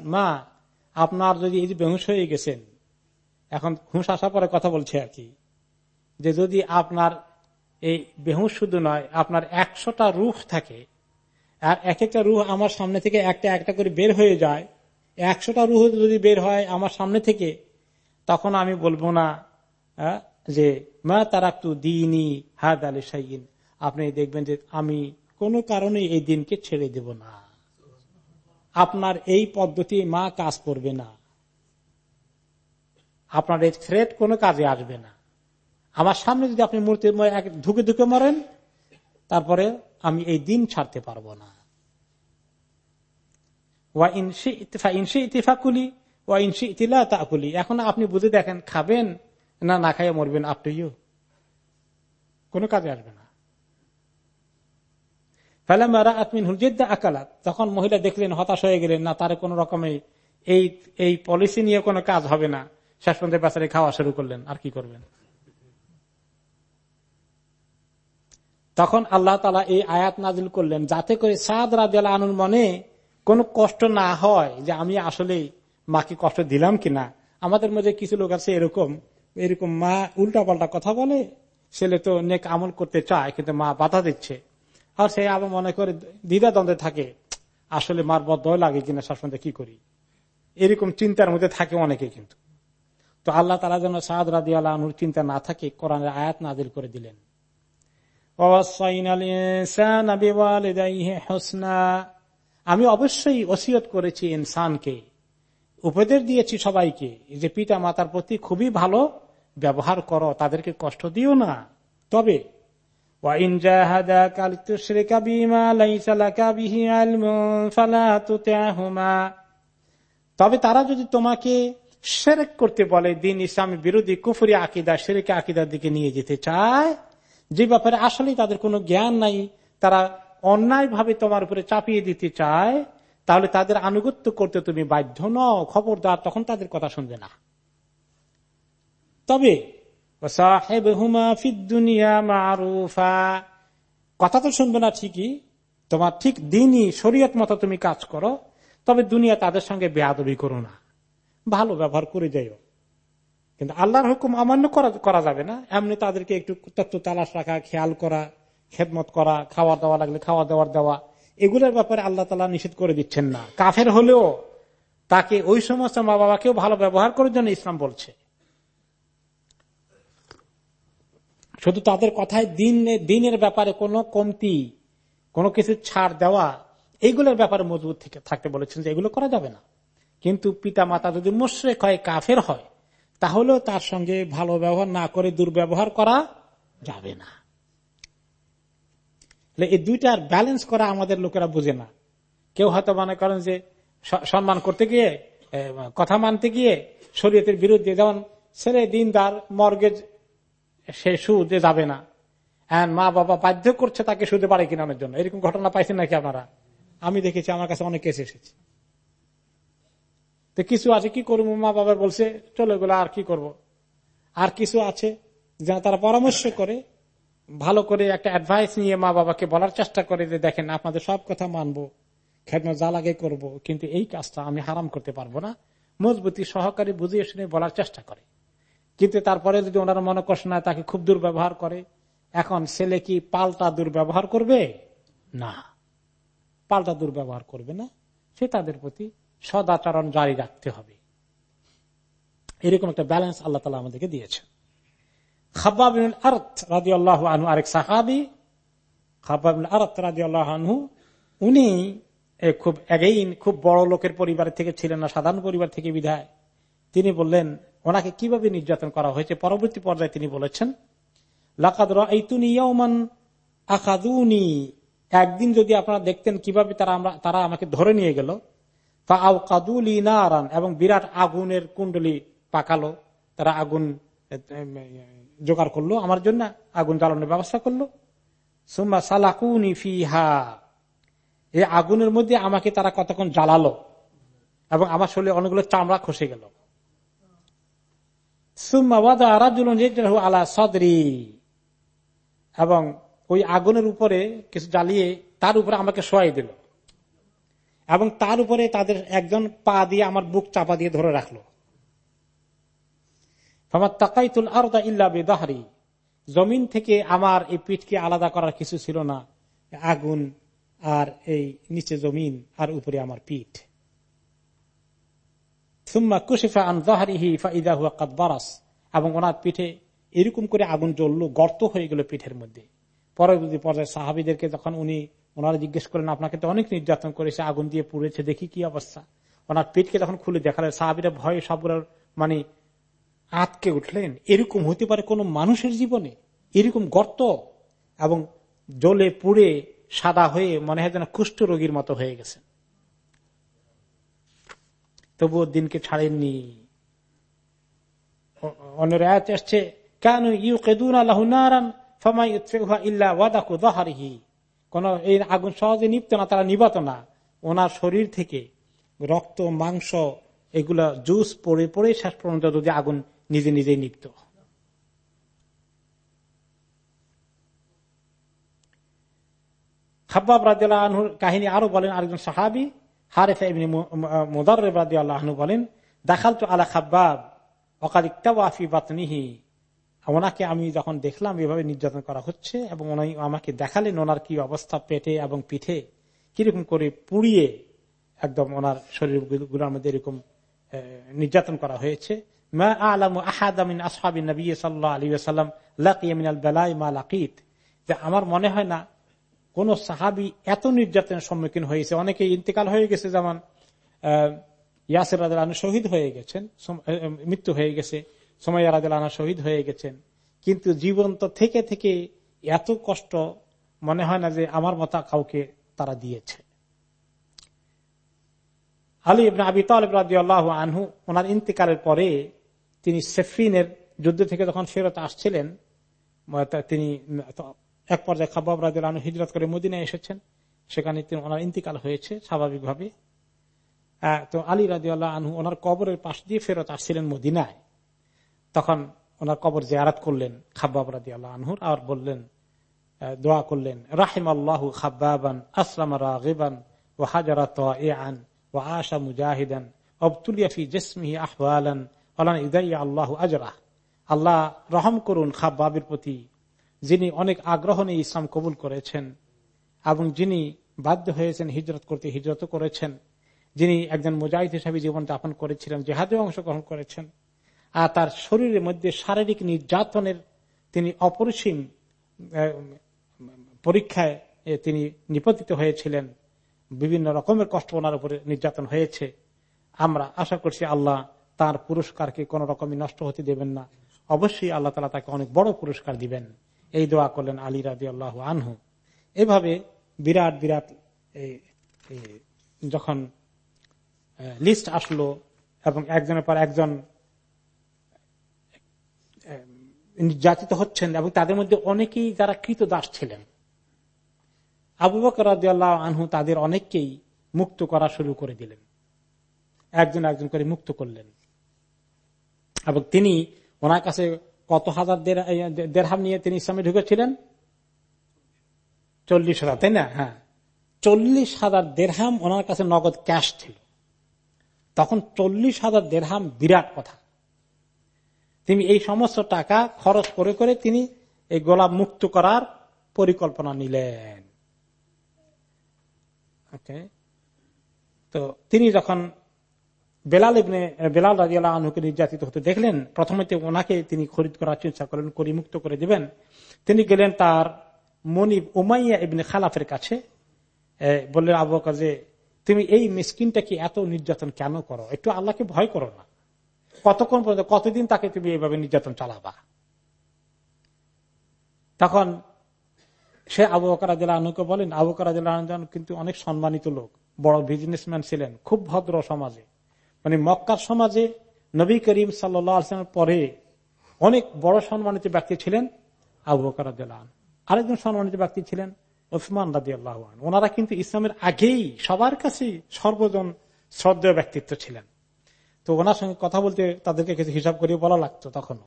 মা, আপনার যদি বেহুশ হয়ে গেছেন, এখন হুঁশ আসার পরে কথা বলছে আর কি। যে যদি আপনার এই বেহুশ শুধু নয়, আপনার একশোটা রুখ থাকে, আর এক একটা রুহ আমার সামনে থেকে একটা একটা করে বের হয়ে যায়, একশোটা রুহ যদি বের হয় আমার সামনে থেকে, তখন আমি বলব না যে মা তারাক্তু দিনই হাদ আলী সাইন আপনি দেখবেন যে আমি কোনো কারণে এই দিনকে ছেড়ে দেব না। আপনার এই পদ্ধতি মা কাজ করবে না। আপনার এই থ্রেট কোনো কাজে আসবে না। আমার সামনে যদি আপনি মূর্তি ধুকে ধুকে মরেন, তারপরে আমি এই দিন ছাড়তে পারব না। ইতিফাকুলি ওয়া ইনসি ইতিলা তাকুলি। এখন আপনি বুঝে দেখেন, খাবেন না না খাইয়ে মরবেন আপনিও। কোনো কাজে আসবে না। ফেলামারা আতমিন হুলজিদ্দা আকালাত। তখন মহিলা দেখলেন, হতাশ হয়ে গেলেন, না, তার কোন রকমে এই এই পলিসি নিয়ে কোনো কাজ হবে না। শেষ পর্যন্ত খাওয়া শুরু করলেন, আর কি করবেন? তখন আল্লাহ তালা এই আয়াত নাজিল করলেন, যাতে করে সাদ রাজিয়াল আনুর মনে কোনো কষ্ট না হয় যে আমি আসলে মাকে কষ্ট দিলাম কিনা। আমাদের মধ্যে কিছু লোক আছে এরকম এরকম মা উল্টা পাল্টা কথা বলে, ছেলে তো নেক আমল করতে চায়, কিন্তু মা বাধা দিচ্ছে। আর সে আবার মনে করে দ্বিধা দ্বন্দ্বে থাকে, আসলে মার বদয় লাগে কিনা সবসময় কি করি? এরকম চিন্তার মধ্যে থাকে অনেকে কিন্তু। তো আল্লাহ তালা যেন সাদ রাদি আনুর চিন্তা না থাকে, কোরআনের আয়াত নাজিল করে দিলেন। আমি অবশ্যই ওসিয়ত করেছি ইনসানকে। উপদেশ দিয়েছি সবাইকে যে পিতা মাতার প্রতি খুবই ভালো ব্যবহার করো, তাদেরকে কষ্ট দিও না। তবে তবে তারা যদি তোমাকে সেরেক করতে বলে, দিন ইসলামী বিরোধী কুফুরি আকিদা, সেরেকে আকিদার দিকে নিয়ে যেতে চায় যে ব্যাপারে আসলে তাদের কোনো জ্ঞান নাই, তারা অন্যায় ভাবে তোমার উপরে চাপিয়ে দিতে চায়, তাহলে তাদের আনুগত্য করতে তুমি বাধ্য নও, খবরদার, তখন তাদের কথা শুনবে না। তবে কথা তো শুনবে না ঠিকই, তোমার ঠিক দিনই শরীয়ত মতো তুমি কাজ করো, তবে দুনিয়া তাদের সঙ্গে বেয়াদবি করো না। ভালো ব্যবহার করে যাইও। কিন্তু আল্লাহর হুকুম অমান্য করা যাবে না। এমনি তাদেরকে একটু তত্ত্ব তালাশ রাখা, খেয়াল করা, খেদমত করা খাওয়া দাওয়া লাগলে খাওয়া দাওয়ার দেওয়া, এগুলোর ব্যাপারে আল্লাহ তালা নিষেধ করে দিচ্ছেন না। কাফের হলেও তাকে ওই সমস্ত মা বাবাকেও ভালো ব্যবহার করার জন্য ইসলাম বলছে। শুধু তাদের কথায় দিন, দিনের ব্যাপারে কোনো কমতি, কোনো কিছু ছাড় দেওয়া এইগুলোর ব্যাপারে মজবুত থেকে থাকতে বলেছেন যে এগুলো করা যাবে না। কিন্তু পিতা মাতা যদি মুশ্রেক হয়, কাফের হয় তাহলেও তার সঙ্গে ভালো ব্যবহার না করে দুর্ব্যবহার করা যাবে না। এই দুইটার ব্যালেন্স করা আমাদের লোকেরা বুঝে না। কেউ হয়তো মনে করেন যে সম্মান করতে গিয়ে কথা মানতে গিয়ে শরীয়তের বিরুদ্ধে যেমন ছেলে দিনদার মর্গেজ সে সুদে যাবে না। মা বাবা বাধ্য করছে তাকে সুদে পারে কিনানোর জন্য। এরকম ঘটনা পাইছেন নাকি আপনারা? আমি দেখেছি, আমার কাছে অনেক কেস এসেছে। তো কিছু আছে, কি করব? মা বাবা বলছে, চলে গেলো আর কি করব। আর কিছু আছে যা তারা পরামর্শ করে, ভালো করে একটা অ্যাডভাইস নিয়ে মা বাবাকে বলার চেষ্টা করে যে, দেখেন, আপনাদের সব কথা মানবো, খেদমত যা লাগে করব, কিন্তু এই কাজটা আমি হারাম করতে পারব না। মজবুতি সহকারে বুঝিয়ে শুনে বলার চেষ্টা করে। কিন্তু তারপরে যদি ওনারা মনে কষ্ট না, তাকে খুব দুর্ব্যবহার করে, এখন ছেলে কি পাল্টা দুর্ব্যবহার করবে? না। পাল্টা দুর্ব্যবহার করবে না। সে তাদের প্রতি সদাচরণ জারি রাখতে হবে। এরকম একটা ব্যালেন্স আল্লাহ তালা আমাদেরকে দিয়েছে আরেক সাহাবি আনহু, উনি খুব এগেইন খুব বড় লোকের পরিবার থেকে ছিলেন না, সাধারণ পরিবার থেকে বিধায় তিনি বললেন, ওনাকে কীভাবে নির্যাতন করা হয়েছে? পরবর্তী পর্যায়ে তিনি বলেছেন একদিন যদি আপনারা দেখতেন কীভাবে তারা আমরা তারা আমাকে ধরে নিয়ে গেল এবং বিরাট আগুনের কুণ্ডলি পাকালো। তারা আগুন জোগাড় করল, আমার জন্য আগুন জ্বালানোর ব্যবস্থা করল। সুম্মা সালাকুনি ফিহা এই আগুনের মধ্যে আমাকে তারা কতক্ষণ জ্বালালো, এবং আমার শরীরে অনেকগুলো চামড়া খসে গেল। আলা সদরি, এবং ওই আগুনের উপরে কিছু জ্বালিয়ে তার উপরে আমাকে শোয়াই দিল। এবং তার উপরে তাদের একজন পা দিয়ে আমার বুক চাপা দিয়ে ধরে রাখল। আমার তাকাইতুল আরদা ইল্লা বেদাহারি। জমিন থেকে আমার এই পিঠকে আলাদা করার কিছু ছিল না। আগুন আর এই নিচে জমিন আর উপরে আমার পিঠ। কুশিফা এবং ওনার পিঠে এরকম করে আগুন জ্বললো, গর্ত হয়ে গেল পিঠের মধ্যে। পরবর্তী পর্যায়ে সাহাবিদেরকে যখন উনি ওনারা জিজ্ঞেস করেন আপনাকে তো অনেক নির্যাতন করেছে, আগুন দিয়ে পুড়েছে, দেখি কি অবস্থা? ওনার পেটকে যখন খুলে দেখালেন, সাহাবিরা ভয়ে সবগুলোর মানে আটকে উঠলেন। এরকম হতে পারে কোন মানুষের জীবনে, এরকম গর্ত, এবং জলে পুড়ে সাদা হয়ে মনে হয় যেন কুষ্ঠ রোগীর মতো হয়ে গেছে। তবুও দিনকে ছাড়েননি। অন্যরা আসছে, কেন ইউ কেদুন আল্লাহ নারান কোন এই আগুন সহজে নিপ্ত না, তারা নিবাত না। ওনার শরীর থেকে রক্ত, মাংস, এগুলা জুস পড়ে পড়ে শেষ পর্যন্ত যদি আগুন নিজে নিজেই নিপ্ত খাব্বাব রাজিয়াল আনহুর কাহিনী আরও বলেন, আরেকজন সাহাবি, হারেফা মোদার রাজি আল্লাহনু বলেন দেখাল তো আলা খাব্বাব অকাল ইকতাবাফি বাতনিহি। ওনাকে আমি যখন দেখলাম, এভাবে নির্যাতন করা হচ্ছে এবং উনি আমাকে দেখালেন ওনার কি অবস্থা পেটে এবং পিঠে, কীরকম করে পুড়িয়ে একদম ওনার শরীরগুলোর মধ্যে এরকম নির্যাতন করা হয়েছে। আমার মনে হয় না, কোন সাহাবি এত নির্যাতনের সম্মুখীন হয়েছে। অনেকে ইন্তেকাল হয়ে গেছে যেমন ইয়াসির শহীদ হয়ে গেছেন মৃত্যু হয়ে গেছে। সময় রাজা শহীদ হয়ে গেছেন। কিন্তু জীবন্ত থেকে থেকে এত কষ্ট মনে হয় না যে আমার মতা কাউকে তারা দিয়েছে। আলী ইবনা আবি তালেব আল্লাহ আনহু ওনার ইন্তিকালের পরে তিনি সেফিনের যুদ্ধ থেকে যখন ফেরত আসছিলেন তিনি এক পর্যায়ে খাবাব রাজু আনু হিজরত করে মদিনায় এসেছেন। সেখানে তিনি ওনার ইন্তিকাল হয়েছে স্বাভাবিকভাবে। তো আলী রাজি আল্লাহ আনহু ওনার কবরের পাশ দিয়ে ফেরত আসছিলেন মদিনায়। তখন ওনার কবর জিয়ারাত করলেন খাব্বাব রাজি আল্লাহ আনহুর, আর বললেন দোয়া করলেন রাহিম আল্লাহ খাব্বাবান, আসলাম রাগিবান ও হাজারা তো এ আন ও আশা মুজাহিদান অবতুলিয়াফি জেসমিহি আহওয়ালান আল্লাহ ইদাইয়া আল্লাহ আজরা আল্লাহ রহম করুন খাব্বাবের প্রতি, যিনি অনেক আগ্রহ নিয়ে ইসলাম কবুল করেছেন, এবং যিনি বাধ্য হয়েছেন হিজরত করতে হিজরত করেছেন, যিনি একজন মুজাহিদ হিসাবে জীবন যাপন করেছিলেন, জেহাদে অংশগ্রহণ করেছেন। আর তার শরীরের মধ্যে শারীরিক নির্যাতনের তিনি অপরিসীম পরীক্ষায় তিনি নিপতিত হয়েছিলেন। বিভিন্ন রকমের কষ্ট ওনার উপরে নির্যাতন হয়েছে। আমরা আশা করছি আল্লাহ তার পুরস্কারকে কোন রকমই নষ্ট হতে দেবেন না। অবশ্যই আল্লাহ তালা তাকে অনেক বড় পুরস্কার দিবেন। এই দোয়া করলেন আলী রাজি আল্লাহ আনহু। এভাবে বিরাট বিরাট যখন লিস্ট আসলো এবং একজনের পর একজন নির্যাতিত হচ্ছেন এবং তাদের মধ্যে অনেকেই যারা কৃত দাস ছিলেন। আবু বকর আনহু তাদের অনেককেই মুক্ত করা শুরু করে দিলেন। একজন একজন করে মুক্ত করলেন। এবং তিনি ওনার কাছে কত হাজার দেড়হাম নিয়ে তিনি ইসলামে ঢুকেছিলেন? চল্লিশ হাজার, তাই না? হ্যাঁ। চল্লিশ হাজার দেড়হাম ওনার কাছে নগদ ক্যাশ ছিল। তখন চল্লিশ হাজার দেড়হাম বিরাট কথা। তিনি এই সমস্ত টাকা খরচ করে করে তিনি এই গোলাপ মুক্ত করার পরিকল্পনা নিলেন। তো তিনি যখন বেলাল ইবনে, বেলাল রাজিয়াল আনহুকে নির্যাতিত হতে দেখলেন, প্রথমে ওনাকে তিনি খরিদ করার চেষ্টা করলেন করি মুক্ত করে দিবেন। তিনি গেলেন তার মনিব উমাইয়া ইবনে খালাফের কাছে বললেন, আবু কাজে তুমি এই মিসকিনটাকে এত নির্যাতন কেন করো? একটু আল্লাহকে ভয় করো না। কতক্ষণ পর্যন্ত, কতদিন তাকে তুমি এইভাবে নির্যাতন চালাবা? তখন সে আবু বকরাদিল্লা আনুকে বলেন, আবু বকরাদিল্লা কিন্তু অনেক সম্মানিত লোক, বড় বিজনেসম্যান ছিলেন, খুব ভদ্র সমাজে। মানে মক্কার সমাজে নবী করিম সাল্লামের পরে অনেক বড় সম্মানিত ব্যক্তি ছিলেন আবু বকরাদিল্লা আরেকজন সম্মানিত ব্যক্তি ছিলেন ওসমান রাজি আল্লাহ ওনারা কিন্তু ইসলামের আগেই সবার কাছে সর্বজন শ্রদ্ধেয় ব্যক্তিত্ব ছিলেন। তো ওনার সঙ্গে কথা বলতে তাদেরকে কিছু হিসাব করিয়ে বলা লাগতো তখনও।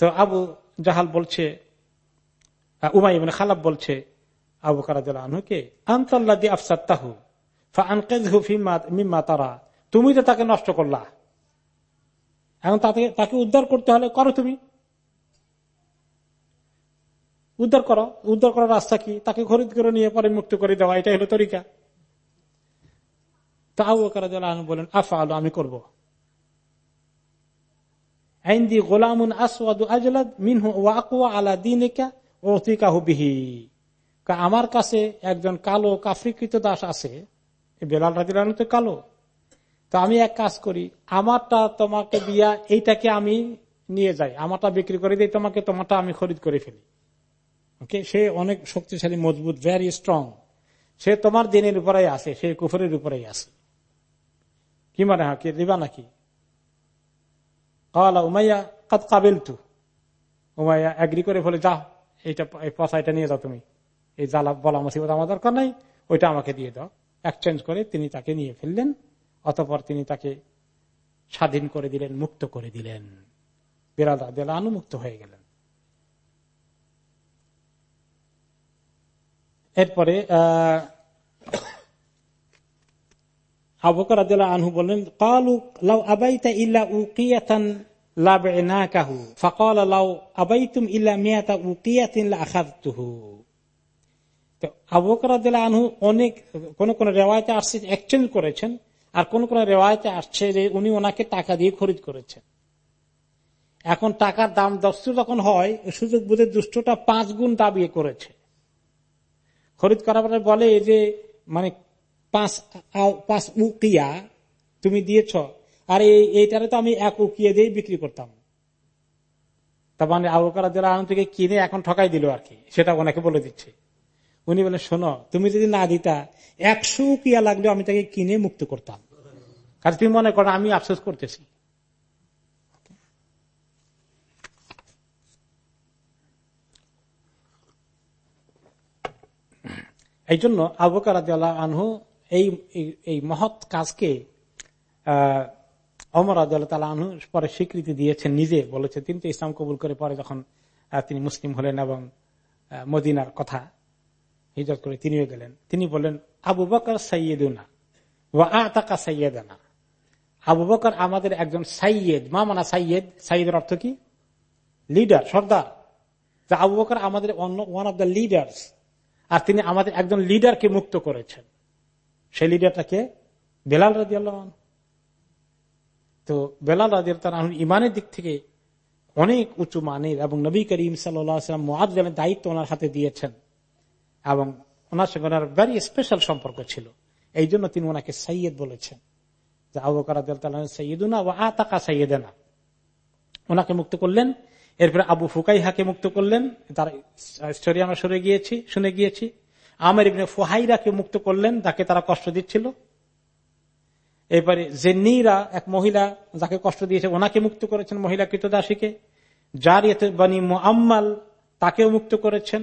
তো আবু জাহাল বলছে উমাই মানে খালাব বলছে, আবু কারাদুল আনহুকে আফসাত্তাহু মিম্মা তারা, তুমি তো তাকে নষ্ট করলা। এখন তাকে তাকে উদ্ধার করতে হলে করো তুমি। উদ্ধার করো, উদ্ধার করার রাস্তা কি? তাকে খরিদ করে নিয়ে পরে মুক্ত করে দেওয়া, এটাই হলো তরিকা। বলেন আফা আমি করব। আইন্দি আজলাদ মিনহু আলা দিনিকা বিহি। আমার কাছে একজন কালো কাফরিকৃত দাস আছে বেলাল রাজিলানু তো কালো। তো আমি এক কাজ করি, আমারটা তোমাকে দিয়া এইটাকে আমি নিয়ে যাই, আমারটা বিক্রি করে দিই তোমাকে তোমারটা আমি খরিদ করে ফেলি। ওকে, সে অনেক শক্তিশালী, মজবুত ভেরি স্ট্রং সে তোমার দিনের উপরেই আছে, সে কুফরের উপরেই আছে। কি মানে হয় কি দিবা নাকি? কালা উমাইয়া, কাদ কাবেল তু উমাইয়া এগ্রি করে বলে যা এইটা, এই পয়সাটা নিয়ে যাও তুমি। এই জ্বালা, বলা মুসিবত আমার দরকার নাই, ওইটা আমাকে দিয়ে দাও। এক্সচেঞ্জ করে তিনি তাকে নিয়ে ফেললেন, অতপর তিনি তাকে স্বাধীন করে দিলেন, মুক্ত করে দিলেন। বেরাদা দেলা মুক্ত হয়ে গেলেন। এরপরে আনহু বললেন, কালু লাউ আবাইতা ইল্লা ইল্লা তো আনহু অনেক, কোন কোন রেওয়ায়তে আসছে এক্সচেঞ্জ করেছেন, আর কোন কোন রেওয়ায়তে আসছে যে উনি ওনাকে টাকা দিয়ে খরিদ করেছেন। এখন টাকার দাম দশ যখন হয়, সুযোগ বুঝে দুষ্টটা পাঁচ গুণ দাবিয়ে করেছে। খরিদ করার পরে বলে যে মানে পাঁচ পাঁচ উকিয়া তুমি দিয়েছ। আর এইটারে তো আমি এক উকিয়ে দিয়ে বিক্রি করতাম। তার মানে আবুকার আলম থেকে কিনে এখন ঠকাই দিল আর কি, সেটা ওনাকে বলে দিচ্ছে। উনি বলে, শোনো, তুমি যদি না দিতা, একশো উকিয়া লাগলেও আমি তাকে কিনে মুক্ত করতাম। কারণ তুমি মনে করো, আমি আফসোস করতেছি। এই জন্য আবুকার আনহু এই এই মহৎ কাজকে অমর আনহু পরে স্বীকৃতি দিয়েছেন নিজে। বলেছে তিনি তো ইসলাম কবুল করে পরে যখন তিনি মুসলিম হলেন এবং মদিনার কথা হিজত করে তিনিও গেলেন। তিনি বলেন আবু বকর সৈয়দুনা ও আতাকা সৈয়দানা আবু বকর আমাদের একজন সাইয়েদ মা মানা সাইয়েদ সাইয়েদের অর্থ কি? লিডার, সর্দার। আবু বকর আমাদের অন্য ওয়ান অব দ্য লিডার্স আর তিনি আমাদের একজন লিডারকে মুক্ত করেছেন। সেই লিডারটাকে বেলাল রাজি আল্লাহ তো বেলাল রাজি তার ইমানের দিক থেকে অনেক উঁচু মানের এবং নবী করিম সাল্লাম মোয়াজ্জামের দায়িত্ব ওনার হাতে দিয়েছেন এবং ওনার সঙ্গে ওনার ভেরি স্পেশাল সম্পর্ক ছিল। এই জন্য তিনি ওনাকে সৈয়দ বলেছেন যে আবুকার সৈয়দুনা ও আতাকা সৈয়দানা ওনাকে মুক্ত করলেন, এরপরে আবু ফুকাইহাকে মুক্ত করলেন, তার স্টোরি আমরা সরে গিয়েছি, শুনে গিয়েছি। আমের ইবনে ফুহাইরাকে মুক্ত করলেন, যাকে তারা কষ্ট দিচ্ছিল। এরপরে জেন্নিরা এক মহিলা যাকে কষ্ট দিয়েছে, ওনাকে মুক্ত করেছেন মহিলা কৃতদাসীকে। যার ইয়েতে বানি মোয়াম্মাল তাকেও মুক্ত করেছেন।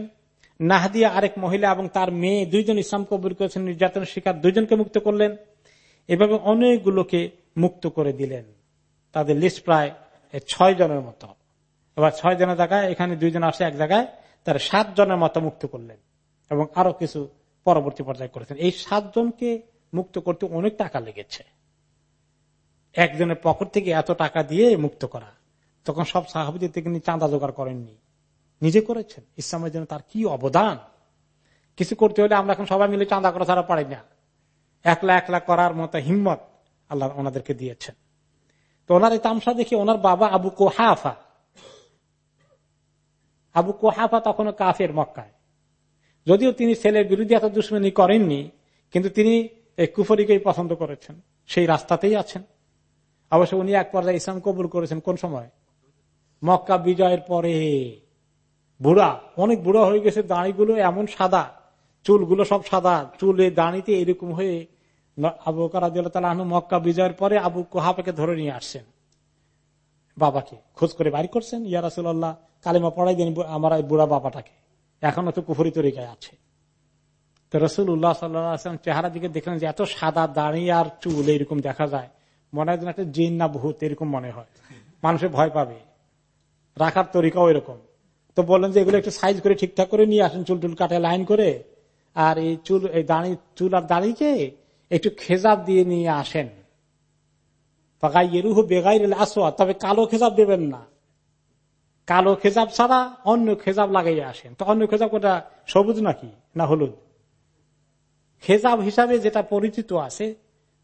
নাহদিয়া আরেক মহিলা এবং তার মেয়ে দুইজন ইসলাম কবুল করেছেন নির্যাতন শিকার দুইজনকে মুক্ত করলেন। এভাবে অনেকগুলোকে মুক্ত করে দিলেন। তাদের লিস্ট প্রায় ছয় জনের মতো। এবার ছয় জনের জায়গায় এখানে দুইজন আসে, এক জায়গায় তার সাত জনের মতো মুক্ত করলেন। এবং আরও কিছু পরবর্তী পর্যায়ে করেছেন। এই সাতজনকে মুক্ত করতে অনেক টাকা লেগেছে। একজনের পকেট থেকে এত টাকা দিয়ে মুক্ত করা। তখন সব সাহাবিদের থেকে চাঁদা জোগাড় করেননি। নিজে করেছেন। ইসলামের জন্য তার কি অবদান? কিছু করতে হলে আমরা এখন সবাই মিলে চাঁদা করা ছাড়া পারি না। একলা একলা করার মতো হিম্মত আল্লাহ ওনাদেরকে দিয়েছেন। তো ওনার এই তামসা দেখে ওনার বাবা আবু কোহাফা। আবু কোহাফা তখনও কাফের মক্কায়। যদিও তিনি ছেলের বিরুদ্ধে এত দুশ্মনী করেননি, কিন্তু তিনি এই কুফরিকেই পছন্দ করেছেন। সেই রাস্তাতেই আছেন। অবশ্য উনি এক পর্যায়ে ইসলাম কবুল করেছেন কোন সময়? মক্কা বিজয়ের পরে। বুড়া, অনেক বুড়া হয়ে গেছে, দাঁড়িগুলো এমন সাদা, চুলগুলো সব সাদা, চুলে দাঁড়িতে এরকম হয়ে আবু কারাদু মক্কা বিজয়ের পরে আবু কোহাফাকে ধরে নিয়ে আসছেন। বাবাকে, খোঁজ করে বাড়ি করছেন ইয়ারাসুল্লাহ কালিমা পড়াই দেন আমার বুড়া বাবাটাকে। এখনও তো কুফরি তরিকায় আছে। তো রসুল উল্লাহ সাল্লাম চেহারা দিকে দেখলেন যে এত সাদা দাঁড়ি আর চুল এরকম দেখা যায়। মনে হয় একটা জিন না ভূত এরকম মনে হয়। মানুষের ভয় পাবে। রাখার তরিকাও এরকম। তো বললেন যে এগুলো একটু সাইজ করে ঠিকঠাক করে নিয়ে আসেন, চুল টুল কাটে লাইন করে। আর এই চুল, এই দাঁড়ি, চুল আর দাঁড়িকে একটু খেজাব দিয়ে নিয়ে আসেন। পাকাই এরুহ বেগাই আসোয়া তবে কালো খেজাব দেবেন না। কালো খেজাব ছাড়া অন্য খেজাব লাগাইয়া আসেন। তো অন্য খেজাব ওটা সবুজ নাকি? না হলুদ? খেজাব হিসাবে যেটা পরিচিত আছে,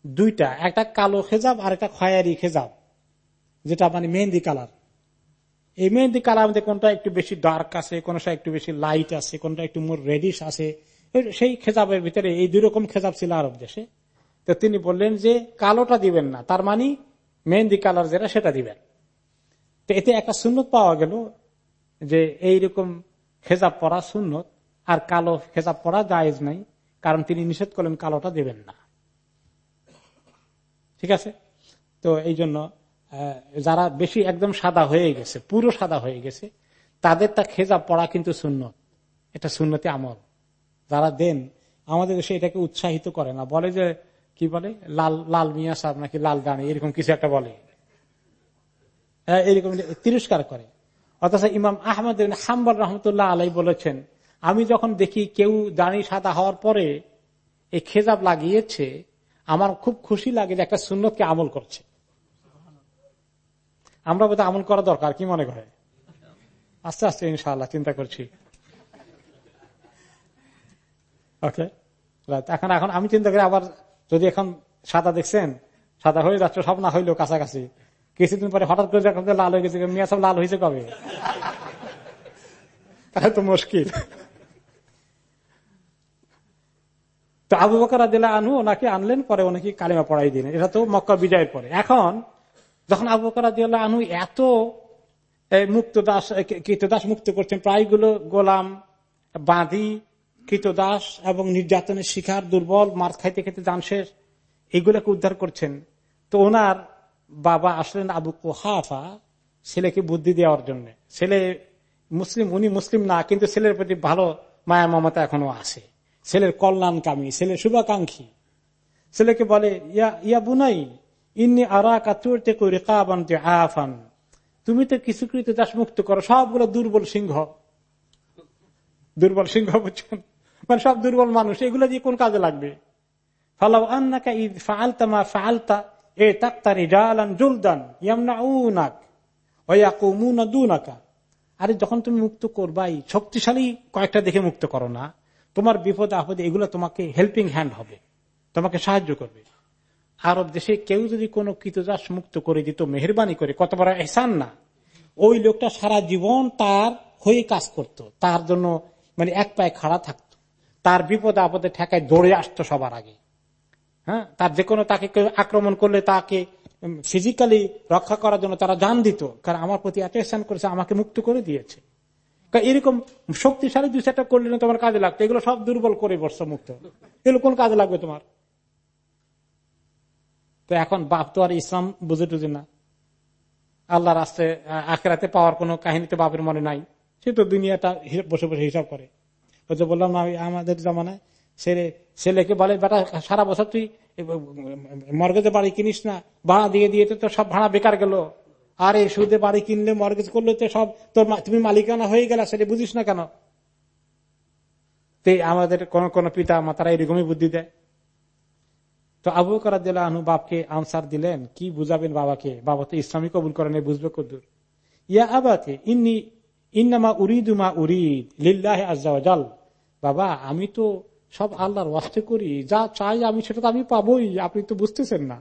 দুইটা, একটা কালো খেজাব আর একটা খয়ারি খেজাব, যেটা মানে মেহেন্দি কালার। এই মেহেন্দি কালার মধ্যে কোনটা একটু বেশি ডার্ক আছে, কোনটা একটু বেশি লাইট আছে, কোনটা একটু মোর রেডিশ আছে সেই খেজাবের ভিতরে এই দুই রকম খেজাব ছিল আরব দেশে। তো তিনি বললেন যে কালোটা দিবেন না, তার মানে মেহেন্দি কালার যেটা সেটা দিবেন। তো এতে একটা সুন্নত পাওয়া গেল যে এইরকম খেজাব পরা সুন্নত, আর কালো খেজাব পরা জায়েজ নাই, কারণ তিনি নিষেধ করলেন কালোটা দেবেন না। ঠিক আছে? তো এই জন্য যারা বেশি একদম সাদা হয়ে গেছে, পুরো সাদা হয়ে গেছে, তাদের তা খেজাব পড়া কিন্তু সুন্নত। এটা সুন্নতি আমল। যারা দেন, আমাদের দেশে এটাকে উৎসাহিত করে না। বলে যে, কি বলে? লাল লাল মিয়া সাহেব নাকি লাল দানি এরকম কিছু একটা বলে। এরকম তিরস্কার করে। অথচ ইমাম আহমদ হাম্বল রহমতুল্লাহ আলাই বলেছেন, আমি যখন দেখি কেউ দাঁড়ি সাদা হওয়ার পরে এই খেজাব লাগিয়েছে, আমার খুব খুশি লাগে যে একটা সুন্নতকে আমল করছে। আমরা বোধহয় আমল করা দরকার, কি মনে করে? আস্তে আস্তে ইনশাল্লাহ চিন্তা করছি। ওকে এখন এখন আমি চিন্তা করি আবার যদি এখন সাদা দেখছেন, সাদা হয়ে যাচ্ছে, সব না হইলেও কাছাকাছি। কিছুদিন পরে হঠাৎ করে দেখলাম লাল হয়ে গেছে মিয়া সব লাল হয়েছে কবে? তাহলে তো মুশকিল। তো আবু বকর দিলা আনু ওনাকে আনলেন পরে ওনাকে কালিমা পড়াই দিলেন। এটা তো মক্কা বিজয়ের পরে। এখন যখন আবু বকর দিল্লা আনু এত মুক্ত দাস কৃতদাস মুক্ত করছেন প্রায়গুলো গোলাম বাঁধি কৃতদাস এবং নির্যাতনের শিকার দুর্বল মার খাইতে খেতে যান শেষ এগুলোকে উদ্ধার করছেন। তো ওনার বাবা আসলেন আবু কোহাফা ছেলেকে বুদ্ধি দেওয়ার জন্য। ছেলে মুসলিম, উনি মুসলিম না, কিন্তু ছেলের প্রতি ভালো মায়া মমতা এখনও আছে। ছেলের কল্যাণকামী, ছেলের শুভাকাঙ্ক্ষী। ছেলেকে বলে, ইয়া বুনাই, ইন্নি আরা কাবান আফান তুমি তো কিছু কৃত চাষ মুক্ত করো, সবগুলো দুর্বল সিংহ। দুর্বল সিংহ বুঝছেন? মানে সব দুর্বল মানুষ, এগুলো দিয়ে কোন কাজে লাগবে? ফালাও আন্নাকা ঈদ ফালতা মা ফালতা এ তাক্তারি জালান জুলদান ইয়ামনা উনাক আরে, যখন তুমি মুক্ত করবাই শক্তিশালী কয়েকটা দেখে মুক্ত করো না, তোমার বিপদ, আপদে, এগুলো তোমাকে হেল্পিং হ্যান্ড হবে, তোমাকে সাহায্য করবে। আরব দেশে কেউ যদি কোনো কৃতদাস মুক্ত করে দিত, মেহরবানি করে, কত বড় এহসান না। ওই লোকটা সারা জীবন তার হয়ে কাজ করত, তার জন্য মানে এক পায়ে খাড়া থাকত, তার বিপদ, আপদে ঠেকায় দৌড়ে আসতো সবার আগে। হ্যাঁ? তার যে কোনো তাকে আক্রমণ করলে তাকে ফিজিক্যালি রক্ষা করার জন্য তারা জান দিত। কারণ আমার প্রতি এত করেছে, আমাকে মুক্ত করে দিয়েছে। এরকম শক্তিশালী দুই চারটা করলে তোমার কাজে লাগতো। এগুলো সব দুর্বল করে বর্ষ মুক্ত। এগুলো কোন কাজে লাগবে তোমার? তো এখন বাপ তো আর ইসলাম বুঝে টুঝে না। আল্লাহ রাস্তায় আখেরাতে পাওয়ার কোন কাহিনী তো বাপের মনে নাই। সে তো দুনিয়াটা বসে বসে হিসাব করে। বললাম আমাদের জামানায় ছেলে ছেলেকে বলে, বেটা, সারা বছর তুই, মর্গেজে বাড়ি কিনিস না, ভাড়া দিয়ে দিয়ে তো সব ভাড়া বেকার গেল। আর এই সুদে বাড়ি কিনলে মর্গেজ করলে তো সব তোর তুমি মালিকানা হয়ে গেল, সেটা বুঝিস না কেন? আমাদের কোন কোন পিতা মাতারা এরকমই বুদ্ধি দেয়। তো আবু করা আনু বাপকে আনসার দিলেন, কি বুঝাবেন বাবাকে? বাবা তো ইসলামী কবুল করেন বুঝবে কদুর ইয়া আবাতে, ইন্নি, ইন্নামা উরিদুমা উরিদ, লিল্লাহ আজাল বাবা, আমি তো সব আল্লাহর ওয়াস্তে করি, যা চাই আমি সেটা তো আমি পাবোই, আপনি তো বুঝতেছেন না।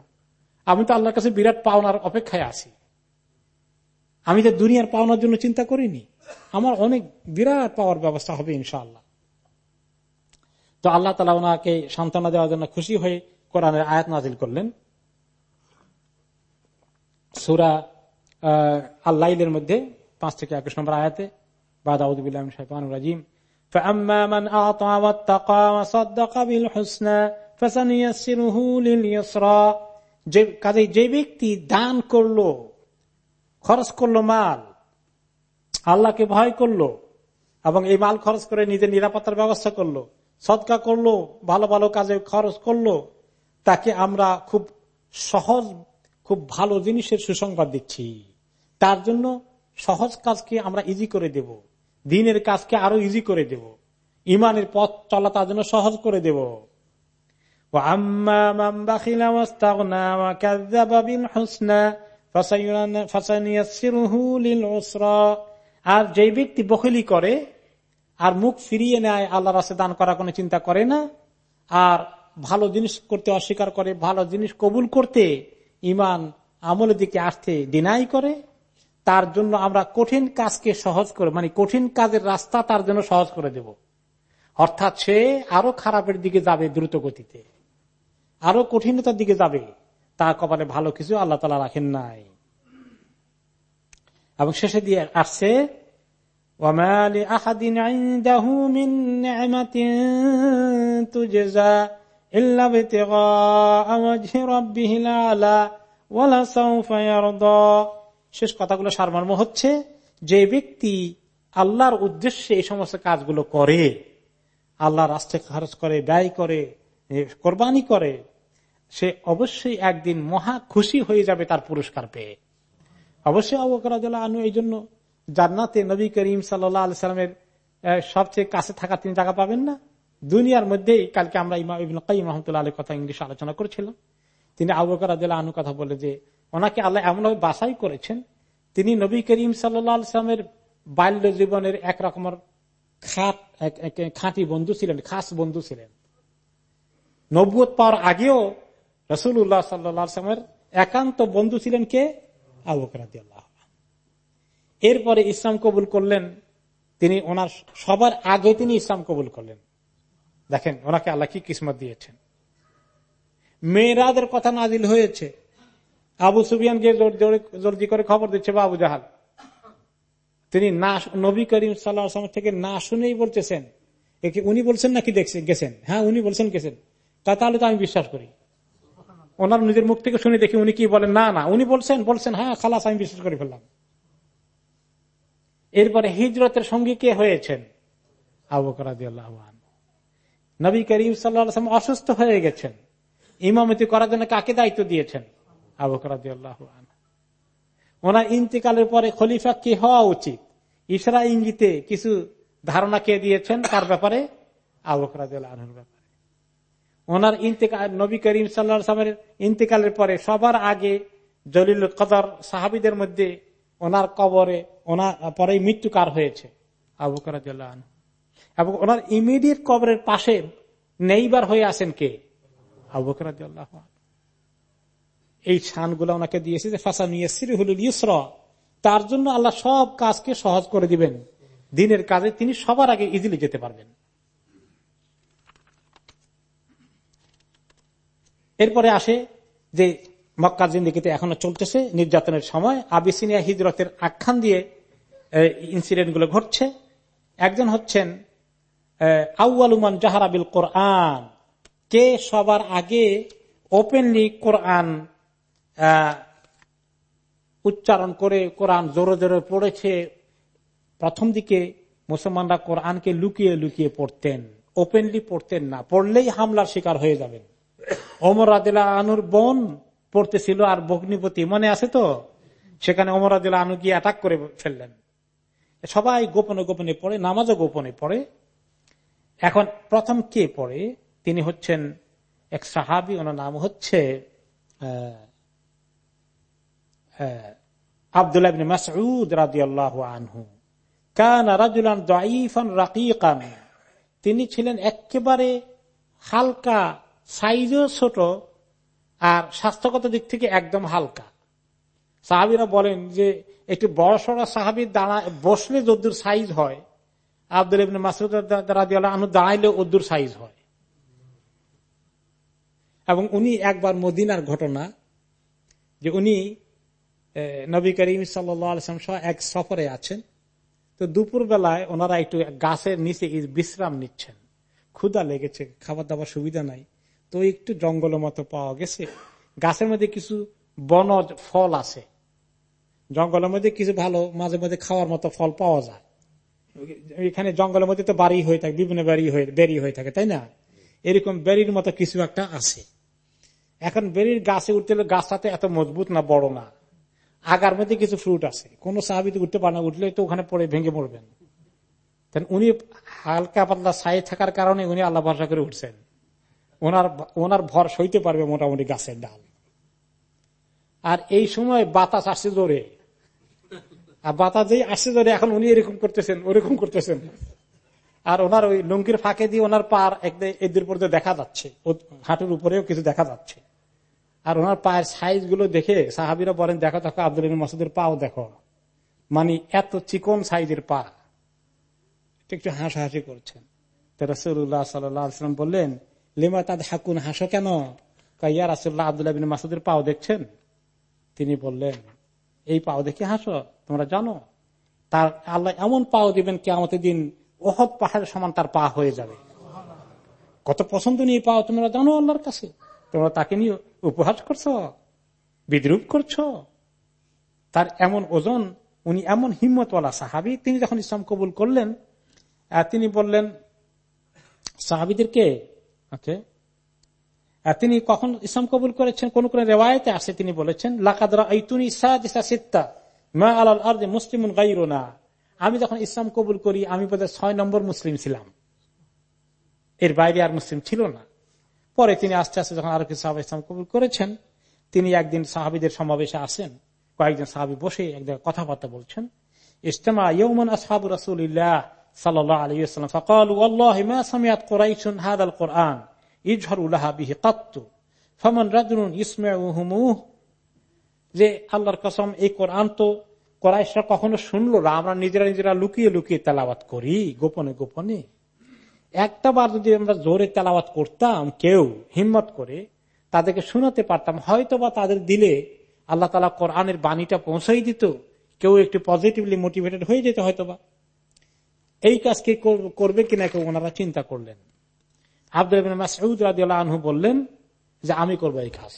আমি তো আল্লাহর কাছে বিরাট পাওনার অপেক্ষায় আছি। আমি তো দুনিয়ার পাওনার জন্য চিন্তা করিনি। আমার অনেক বিরাট পাওয়ার ব্যবস্থা হবে ইনশাআল্লাহ। তো আল্লাহ তালা ওনাকে সান্ত্বনা দেওয়ার জন্য খুশি হয়ে কোরআনের আয়াত নাজিল করলেন। সুরা আল্লাইলের মধ্যে পাঁচ থেকে একুশ নম্বর আয়াতে বাদাউদ্দিন রাজিম। কাজে যে ব্যক্তি দান করল, খরচ করল মাল, আল্লাহকে ভয় করল এবং এই মাল খরচ করে নিজের নিরাপত্তার ব্যবস্থা করল, সদকা করল, ভালো ভালো কাজে খরচ করল, তাকে আমরা খুব সহজ, খুব ভালো জিনিসের সুসংবাদ দিচ্ছি। তার জন্য সহজ কাজকে আমরা ইজি করে দেবো। দিনের কাজকে আরও ইজি করে দেব। ইমানের পথ চলা তার জন্য সহজ করে দেব। আর যে ব্যক্তি বখলি করে, আর মুখ ফিরিয়ে নেয় আল্লাহ রাস্তে দান করার কোন চিন্তা করে না। আর ভালো জিনিস করতে অস্বীকার করে, ভালো জিনিস কবুল করতে ইমান আমলের দিকে আসতে ডিনাই করে। তার জন্য আমরা কঠিন কাজকে সহজ করে মানে কঠিন কাজের রাস্তা তার জন্য সহজ করে দেব। অর্থাৎ সে আরও খারাপের দিকে যাবে দ্রুত গতিতে আরও কঠিনতার দিকে যাবে। তার কপালে ভালো কিছু আল্লাহ তালা রাখেন নাই। এবং শেষে দিয়ে আসছে শেষ কথাগুলো সারমর্ম হচ্ছে, যে ব্যক্তি আল্লাহর উদ্দেশ্যে এই সমস্ত কাজগুলো করে আল্লাহ রাস্তায় খরচ করে, ব্যয় করে কোরবানি করে, সে অবশ্যই একদিন মহা খুশি হয়ে যাবে তার পুরস্কার পেয়ে। অবশ্যই অবকরাজলা আনু এই জন্য জান্নাতে নবী করিম সাল্লামের সবচেয়ে কাছে থাকা তিনি জায়গা পাবেন না। দুনিয়ার মধ্যেই কালকে আমরা ইমাম রহমতুল্লাহ আলীর কথা ইংলিশ আলোচনা করেছিলাম। তিনি আবুকরাজলা আনু কথা বলে যে ওনাকে আল্লাহ এমনভাবে বাসাই করেছেন, তিনি নবী করিম সাল্লামের বাল্য জীবনের এক রকমের খাট খাঁটি বন্ধু ছিলেন, খাস বন্ধু ছিলেন। নব্বত পাওয়ার আগেও রসুল্লাহ সাল্লামের একান্ত বন্ধু ছিলেন কে? আবুকরাদি এরপরে ইসলাম কবুল করলেন, তিনি ওনার সবার আগে তিনি ইসলাম কবুল করলেন। দেখেন ওনাকে আল্লাহ কি কিসমত দিয়েছেন। মেয়েরাদের কথা নাজিল হয়েছে। আবু সুবিয়ান গিয়ে জলদি করে খবর দিচ্ছে বা আবু জাহাল। তিনি না নবী করিম সাল্লাহ থেকে না শুনেই বলতেছেন। উনি বলছেন নাকি দেখছেন, গেছেন? হ্যাঁ উনি বলছেন, গেছেন। তা তাহলে তো আমি বিশ্বাস করি। ওনার নিজের মুখ থেকে শুনে দেখি উনি কি বলেন। না না, উনি বলছেন বলছেন হ্যাঁ খালাস, আমি বিশ্বাস করে ফেললাম। এরপরে হিজরতের সঙ্গী কে হয়েছেন? আবু করাদিয়াল্লাহান নবী করিম সাল্লাম অসুস্থ হয়ে গেছেন। ইমামতি করার জন্য কাকে দায়িত্ব দিয়েছেন? ওনার ইন্তিকালের পরে খলিফা কি হওয়া উচিত? ইসরা ইঙ্গিতে কিছু ধারণা কে দিয়েছেন? তার ব্যাপারে আবু ব্যাপারে। ওনার ইন্তেকাল নবী করিম সাল্লামের ইন্তেকালের পরে সবার আগে জলিল কদর সাহাবিদের মধ্যে ওনার কবরে ওনার পরে মৃত্যু কার হয়েছে আবু করাজ্লাহ এবং ওনার ইমিডিয়েট কবরের পাশে নেইবার হয়ে আছেন কে? আবু করাজ্লাহ এই শানগুলো ওনাকে দিয়েছে যে ফাঁসা নিয়ে সিরিহুল ইসর তার জন্য আল্লাহ সব কাজকে সহজ করে দিবেন। দিনের কাজে তিনি সবার আগে ইজিলি যেতে পারবেন। এরপরে আসে যে মক্কা জিন্দিগিতে এখনও চলতেছে নির্যাতনের সময়। আবিসিনিয়া হিজরতের আখ্যান দিয়ে ইনসিডেন্টগুলো ঘটছে। একজন হচ্ছেন আউআলুমান জাহারাবিল কোরআন। কে সবার আগে ওপেনলি কোরআন উচ্চারণ করে কোরআন জোরে জোরে পড়েছে। প্রথম দিকে মুসলমানরা কোরআনকে লুকিয়ে লুকিয়ে পড়তেন ওপেনলি পড়তেন না। পড়লেই হামলার শিকার হয়ে যাবেন। অমর আদিলা আনুর বোন পড়তেছিল আর ভগ্নিপতি, মনে আছে তো? সেখানে অমর আদিলা আনু গিয়ে অ্যাটাক করে ফেললেন। সবাই গোপনে গোপনে পড়ে, নামাজও গোপনে পড়ে। এখন প্রথম কে পড়ে? তিনি হচ্ছেন এক সাহাবি, ওনার নাম হচ্ছে আনহু। কান তিনি ছিলেন একেবারে হালকা, সাইজও ছোট আর স্বাস্থ্যগত দিক থেকে একদম হালকা। সাহাবিরা বলেন যে একটি বড় সড়া সাহাবির দাঁড়া, বসলে যদ্দুর সাইজ হয় আব্দুল ইবিন আনু দাঁড়াইলে ওদ্দুর সাইজ হয়। এবং উনি একবার মদিনার ঘটনা যে উনি নবী করিম সাল্লাম সহ এক সফরে আছেন। তো দুপুর বেলায় ওনারা একটু গাছের নিচে বিশ্রাম নিচ্ছেন। ক্ষুদা লেগেছে খাবার দাবার সুবিধা নাই। তো একটু জঙ্গলের মতো পাওয়া গেছে। গাছের মধ্যে কিছু বনজ ফল আছে। জঙ্গলের মধ্যে কিছু ভালো, মাঝে মধ্যে খাওয়ার মতো ফল পাওয়া যায়। এখানে জঙ্গলের মধ্যে তো বাড়ি হয়ে থাকে, বিভিন্ন বাড়ি হয়ে, বেরি হয়ে থাকে, তাই না? এরকম বেরির মতো কিছু একটা আছে। এখন বেরির গাছে উঠতে গাছটাতে এত মজবুত না, বড় না। আগার মধ্যে কিছু ফ্রুট আছে। কোন সাহাবিতে উঠতে পারে না উঠলে তো ওখানে পড়ে ভেঙে পড়বেন উনি হালকা পাতলা সাই থাকার কারণে উনি আল্লাহ ভরসা করে উঠছেন। ওনার ওনার ভর সইতে পারবে মোটামুটি গাছের ডাল। আর এই সময় বাতাস আসছে জোরে। আর বাতাস যেই আসছে জোরে, এখন উনি এরকম করতেছেন, ওরকম করতেছেন। আর ওনার ওই লুঙ্গির ফাঁকে দিয়ে ওনার পার এদের পর্যন্ত দেখা যাচ্ছে। হাঁটুর উপরেও কিছু দেখা যাচ্ছে। আর ওনার পায়ের সাইজগুলো দেখে সাহাবিরা বলেন, দেখো দেখো, আব্দুল মাসুদের পাও দেখো। মানে এত চিকন সাইজের পা। একটু হাসাহাসি করছেন। সাল্লাম বললেন, লিমা তাদ হাকুন হাসো কেন? ইয়া রাসুল্লাহ আবদুল্লাহ বিন মাসুদের পাও দেখছেন? তিনি বললেন, এই পাও দেখে হাসো, তোমরা জানো। তার, আল্লাহ এমন পাও দিবেন কে আমাদের দিন ওহদ পাহাড়ের সমান তার পা হয়ে যাবে। কত পছন্দ নিয়ে পাও তোমরা জানো আল্লাহর কাছে। তোমরা তাকে নিয়ে উপহাস করছ? বিদ্রুপ করছ? তার এমন ওজন, উনি এমন হিম্মতওয়ালা সাহাবি, তিনি যখন ইসলাম কবুল করলেন তিনি বললেন, সাহাবিদেরকে তিনি কখন ইসলাম কবুল করেছেন? কোন কোন রেওয়ায়তে আসে, তিনি বলেছেন মুসলিম আমি যখন ইসলাম কবুল করি, আমি বোধহয় ছয় নম্বর মুসলিম ছিলাম। এর বাইরে আর মুসলিম ছিল না। পরে তিনি আস্তে আস্তে যখন আরও কিছু সাহাবা ইসলাম কবুল করেছেন, তিনি একদিন সাহাবিদের সমাবেশে আসেন। কয়েকজন সাহাবি বসে এক জায়গায় কথাবার্তা বলছেন। ইস্তেমা ইয়ৌমন আসহাবু রসুল্লাহ যে আল্লাহর কসম কোরআন তো কখনো শুনলো না। আমরা নিজেরা নিজেরা লুকিয়ে লুকিয়ে তেলাবাত করি, গোপনে গোপনে। একটা বার যদি আমরা জোরে তেলাওয়াত করতাম, কেউ হিম্মত করে তাদেরকে শোনাতে পারতাম হয়তো বা তাদের দিলে আল্লাহ তালা কোরআনের বাণীটা পৌঁছাই দিত, কেউ একটু পজিটিভলি মোটিভেটেড হয়ে যেত হয়তোবা। এই কাজ কে করবে কিনা কেউ ওনারা চিন্তা করলেন। আব্দুল মাসউদ রাদিউল্লাহ আনহু বললেন যে, আমি করব এই কাজ।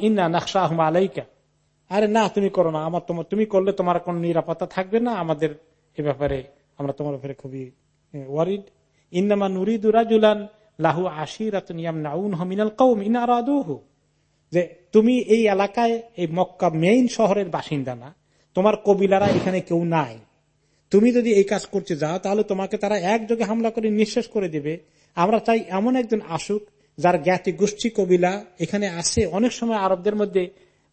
ইন্না নকশা আলাইকা। আরে না, তুমি করো না। আমার তোমার তুমি করলে তোমার কোন নিরাপত্তা থাকবে না। আমাদের এ ব্যাপারে আমরা তোমার ব্যাপারে খুবই ওয়ারিড ইন্নামা নুরিদু রাজুলান লাহু আশিরাতুল কৌম ইনারাদুহু যে তুমি এই এলাকায়, এই মক্কা মেইন শহরের বাসিন্দা না, তোমার কবিলারা এখানে কেউ নাই। তুমি যদি এই কাজ করতে যাও, তাহলে তোমাকে তারা একযোগে হামলা করে নিঃশেষ করে দেবে। আমরা চাই এমন একজন আসুক, যার জ্ঞাতি গোষ্ঠী কবিলা এখানে আসে অনেক সময় আরবদের মধ্যে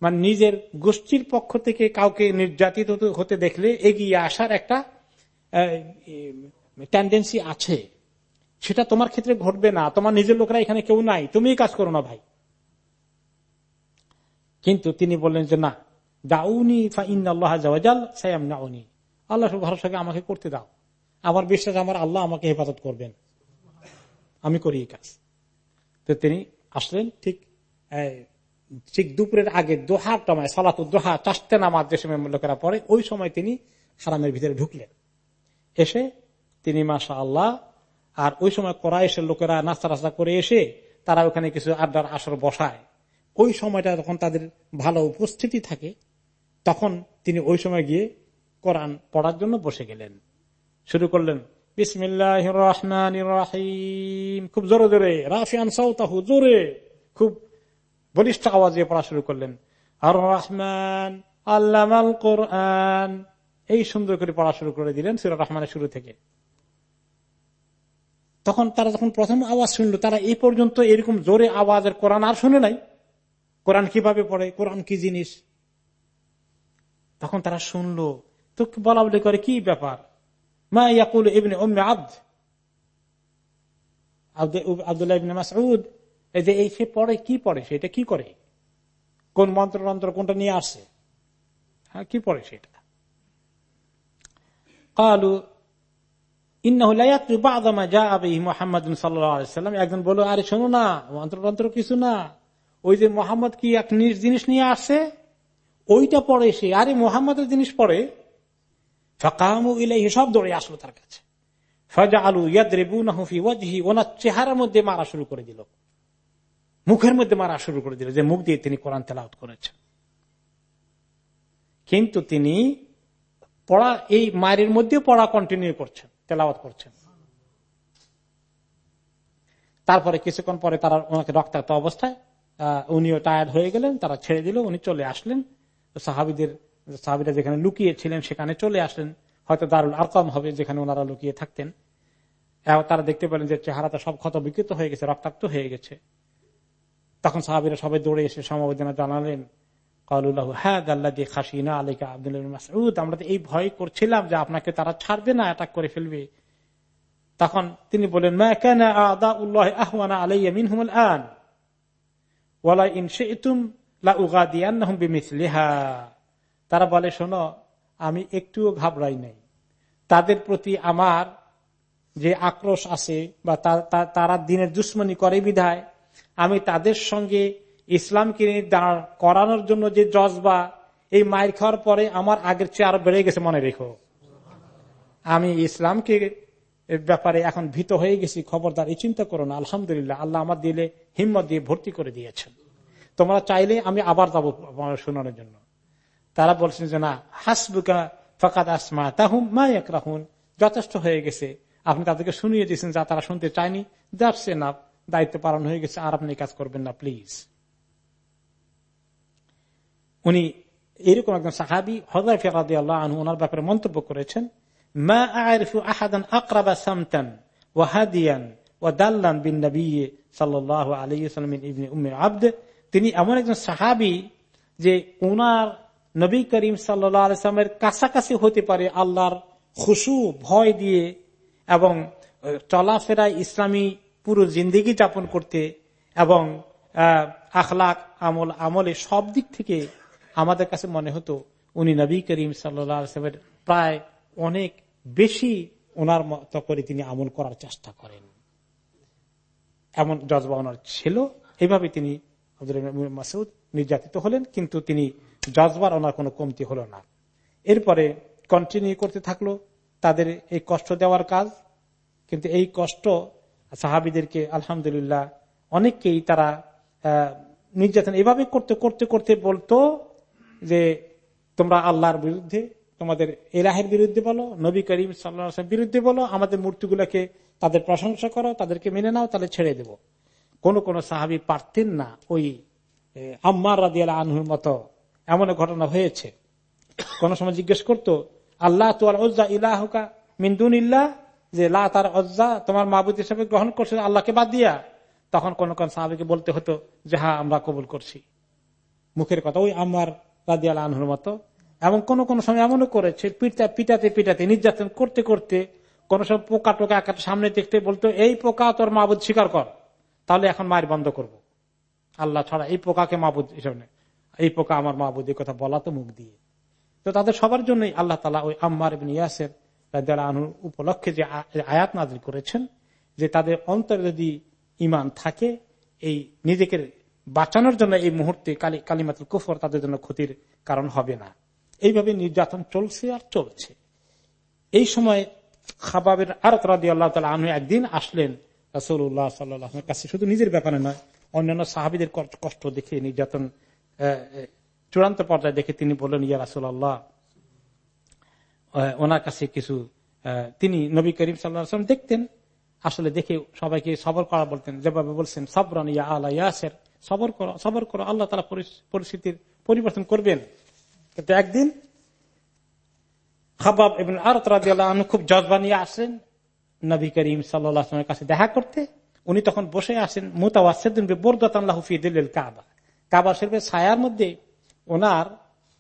মানে নিজের গোষ্ঠীর পক্ষ থেকে কাউকে নির্যাতিত হতে দেখলে এগিয়ে আসার একটা টেন্ডেন্সি আছে। সেটা তোমার ক্ষেত্রে ঘটবে না। তোমার নিজের লোকরা এখানে কেউ নাই। তুমি কাজ করো না ভাই। কিন্তু তিনি বললেন যে, না, দাউনি আল্লাহ ভরসাকে আমাকে করতে দাও। আমার বিশ্বাস, আমার আল্লাহ আমাকে হেফাজত করবেন। আমি করি এই কাজ। তো তিনি আসলেন ঠিক ঠিক দুপুরের আগে দোহার টমায় সালাত দোহা চাষতে নামাজ যে সময় লোকেরা পরে ওই সময় তিনি হারামের ভিতরে ঢুকলেন। এসে তিনি মাসা আল্লাহ আর ওই সময় করাইশের লোকেরা নাস্তা রাস্তা করে এসে তারা ওখানে কিছু আড্ডার আসর বসায়। ওই সময়টা যখন তাদের ভালো উপস্থিতি থাকে, তখন তিনি ওই সময় গিয়ে কোরআন পড়ার জন্য বসে গেলেন। শুরু করলেন খুব জোরে জোরে, রাফিয়ান সৌতাহু জোরে, খুব বলিষ্ঠ আওয়াজে পড়া শুরু করলেন, আর রহমান আল্লাহ কোরআন। এই সুন্দর করে পড়া শুরু করে দিলেন সুরা রহমানের শুরু থেকে। তখন তারা যখন প্রথম আওয়াজ শুনলো, তারা এই পর্যন্ত এরকম জোরে আওয়াজের কোরআন আর শুনে নাই। কোরআন কীভাবে পড়ে, কোরআন কি জিনিস? তখন তারা শুনলো, তো বলা বলি করে, কি ব্যাপার? মা ইয়াকুল ইবনে ওম্মে আব্দ? আবদুল্লাহ ইবনে মাসউদ, এই যে এই সে পড়ে, কি পড়ে সেটা কি করে? কোন মন্ত্র মন্ত্র কোনটা নিয়ে আসে হ্যাঁ কি পড়ে সেটা কালু একজন বলো আরে শোনো না মন্ত্রতন্ত্র কিছু না। ওই যে মোহাম্মদ কি এক জিনিস নিয়ে আসে ওইটা পড়ে সে, আরে মোহাম্মদের জিনিস পড়ে ফকামু ইলাইহি, সব দৌড়ে আসলো তার কাছে। ফজা আলু নাহফি ওয়াজহি, ওনার চেহারার মধ্যে মারা শুরু করে দিল। মুখের মধ্যে মারা শুরু করে দিল যে মুখ দিয়ে তিনি কোরআন তেলাউত করেছেন। কিন্তু তিনি পড়া, এই মায়ের মধ্যে পড়া কন্টিনিউ করছেন, তেলাওয়াত করছেন। তারপরে কিছুক্ষণ পরে তারা ওনাকে রক্তাক্ত অবস্থায় উনিও টায়ার্ড হয়ে গেলেন, তারা ছেড়ে দিল, উনি চলে আসলেন। সাহাবিদের, সাহাবিরা যেখানে লুকিয়ে ছিলেন সেখানে চলে আসলেন। হয়তো দারুল আরকম হবে যেখানে ওনারা লুকিয়ে থাকতেন। তারা দেখতে পেলেন যে চেহারাটা সব ক্ষত বিকৃত হয়ে গেছে, রক্তাক্ত হয়ে গেছে। তখন সাহাবিরা সবাই দৌড়ে এসে সমবেদনা জানালেন আমরা এই ভয় করছিলাম যে আপনাকে তারা ছাড়বে না অ্যাটাক করে ফেলবে। তখন তিনি বলেন তারা বলে, শোনো, আমি একটুও ঘাবড়াই নাই। তাদের প্রতি আমার যে আক্রোশ আছে বা তারা দিনের দুশ্মনী করে বিধায়, আমি তাদের সঙ্গে ইসলামকে দাঁড় করানোর জন্য যে জজবা এই মায়ের খাওয়ার পরে আমার আগের চেয়ে আরও বেড়ে গেছে, মনে রেখো। আমি ইসলামকে ব্যাপারে এখন ভীত হয়ে গেছি, খবরদার, এই চিন্তা করো না, আলহামদুলিল্লাহ, আল্লাহ আমার দিলে হিম্মত দিয়ে ভর্তি করে দিয়েছেন। তোমরা চাইলে আমি আবার যাব শোনানোর জন্য। তারা বলছেন যে, না, হাসবুকা ফাকাদ আসমা তাহুম মা এক রাহুন যথেষ্ট হয়ে গেছে। আপনি তাদেরকে শুনিয়ে দিয়েছেন, যা তারা শুনতে চায়নি। যাচ্ছে না দায়িত্ব পালন হয়ে গেছে। আর আপনি কাজ করবেন না, প্লিজ। উনি এরকম একজন সাহাবি ফেরাদি আল্লাহ আনহু ওনার ব্যাপারে মন্তব্য করেছেন আহাদান সামতান ওয়াহাদিয়ান বিন নবী আব্দ। তিনি এমন একজন সাহাবি যে ওনার নবী করিম সাল্লামের কাছাকাছি হতে পারে আল্লাহর খুশু, ভয় দিয়ে এবং চলাফেরা ইসলামী পুরো জিন্দিগি যাপন করতে এবং আখলাক আমল আমলে সব দিক থেকে আমাদের কাছে মনে হতো, উনি নবী করিম সাল্লামের প্রায় অনেক বেশি ওনার মতো করে তিনি আমল করার চেষ্টা করেন। এমন জজবা ওনার ছিল এইভাবে তিনি মাসুদ নির্যাতিত হলেন, কিন্তু তিনি জজবার ওনার কোনো কমতি হলো না। এরপরে কন্টিনিউ করতে থাকল, তাদের এই কষ্ট দেওয়ার কাজ, কিন্তু এই কষ্ট সাহাবিদেরকে আলহামদুলিল্লাহ অনেককেই তারা নির্যাতন এভাবে করতে করতে করতে বলতো যে তোমরা আল্লাহর বিরুদ্ধে, তোমাদের এলাহের বিরুদ্ধে বলো, নবী করিম সাল্লা বিরুদ্ধে বলো, আমাদের মূর্তিগুলোকে তাদের প্রশংসা করো, তাদেরকে মেনে নাও, তাহলে ছেড়ে দেব। কোন কোন সাহাবি পারতেন না ওই আম্মার রাদিয়াল আনহুর মতো এমন ঘটনা হয়েছে। কোন সময় জিজ্ঞেস করতো, আল্লাহ তোয়ার অজ্জা ইলাহকা মিন্দুন ইল্লাহ যে, লা তার অজ্জা তোমার মাহবুদ হিসাবে গ্রহণ করছে, আল্লাহকে বাদ দিয়া। তখন কোন কোন সাহাবিকে বলতে হতো যে হ্যাঁ আমরা কবুল করছি। মুখের কথা, ওই আমার রাদিয়াল আনহুর মতো। এবং কোন কোন সময় এমনও করেছে পিটা পিটাতে পিটাতে নির্যাতন করতে করতে কোন সময় পোকা টোকা একটা সামনে দেখতে বলতো, এই পোকা তোর মাহবুদ স্বীকার কর, তাহলে এখন মায়ের বন্ধ করব। আল্লাহ ছাড়া এই পোকাকে মাহবুদ হিসাবে এই পোকা আমার মাহবুদ কথা বলা তো মুখ দিয়ে। তো তাদের সবার জন্যই আল্লাহ তালা ওই আম্মার ইয়াসের আনুর উপলক্ষে যে আয়াত নাজিল করেছেন, যে তাদের অন্তরে যদি ইমান থাকে, এই নিজেকে বাঁচানোর জন্য এই মুহূর্তে কালী কালিমাতুল কুফর তাদের জন্য ক্ষতির কারণ হবে না। এইভাবে নির্যাতন চলছে আর চলছে। এই সময় খাবাবের আরত রাদি আল্লাহ তালা আনু একদিন আসলেন রাসৌল্লাহ সাল্লাহ কাছে। শুধু নিজের ব্যাপারে নয়, অন্যান্য সাহাবিদের কষ্ট দেখে, নির্যাতন চূড়ান্ত পর্যায়ে দেখে তিনি বললেন, ইয়া রাসুল্লাহ ওনার কাছে কিছু তিনি নবী করিম সাল্লাম দেখতেন। আসলে দেখে সবাইকে সবর করা বলতেন। যেভাবে বলছেন, সবরান ইয়া আল্লাহ ইয়াসের। সবর করো সবর করো, আল্লাহ তালা পরিস্থিতির পরিবর্তন করবেন। কিন্তু একদিন খাবাব এবং আর খুব জজবা নিয়ে আসলেন নবী করিম সাল্লামের কাছে দেখা করতে। উনি তখন বসে আসেন মোতাওয়াসেদিন বোরদাতাল্লাহফিদুল কাবা। কাবা শরীফের ছায়ার মধ্যে ওনার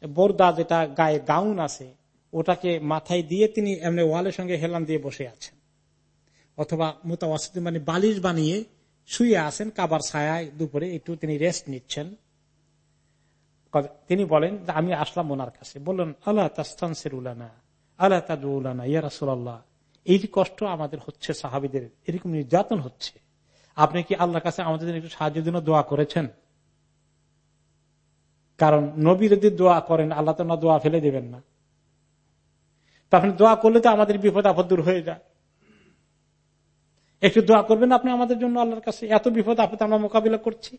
বোরদা যেটা গায়ে গাউন আছে, ওটাকে মাথায় দিয়ে তিনি এমনি ওয়ালের সঙ্গে হেলান দিয়ে বসে আছেন। অথবা মোতাওয়াসিদ্দিন মানে বালিশ বানিয়ে শুয়ে আছেন কাবার ছায়ায় দুপুরে একটু তিনি রেস্ট নিচ্ছেন। তিনি বলেন, আমি আসলাম ওনার কাছে। বললেন আল্লাহ তাস্তানসের উলানা আল্লাহ তাদু উলানা ইয়ারাসুল্লাহ এই কষ্ট আমাদের হচ্ছে সাহাবিদের, এরকম নির্যাতন হচ্ছে। আপনি কি আল্লাহর কাছে আমাদের একটু সাহায্যের জন্য দোয়া করেছেন? কারণ নবী যদি দোয়া করেন, আল্লাহ তো না দোয়া ফেলে দেবেন না। আপনি দোয়া করলে তো আমাদের বিপদ আপদ দূর হয়ে যায়। একটু দোয়া করবেন আপনি আমাদের জন্য আল্লাহর কাছে এত বিপদ আপদ আমরা মোকাবিলা করছি।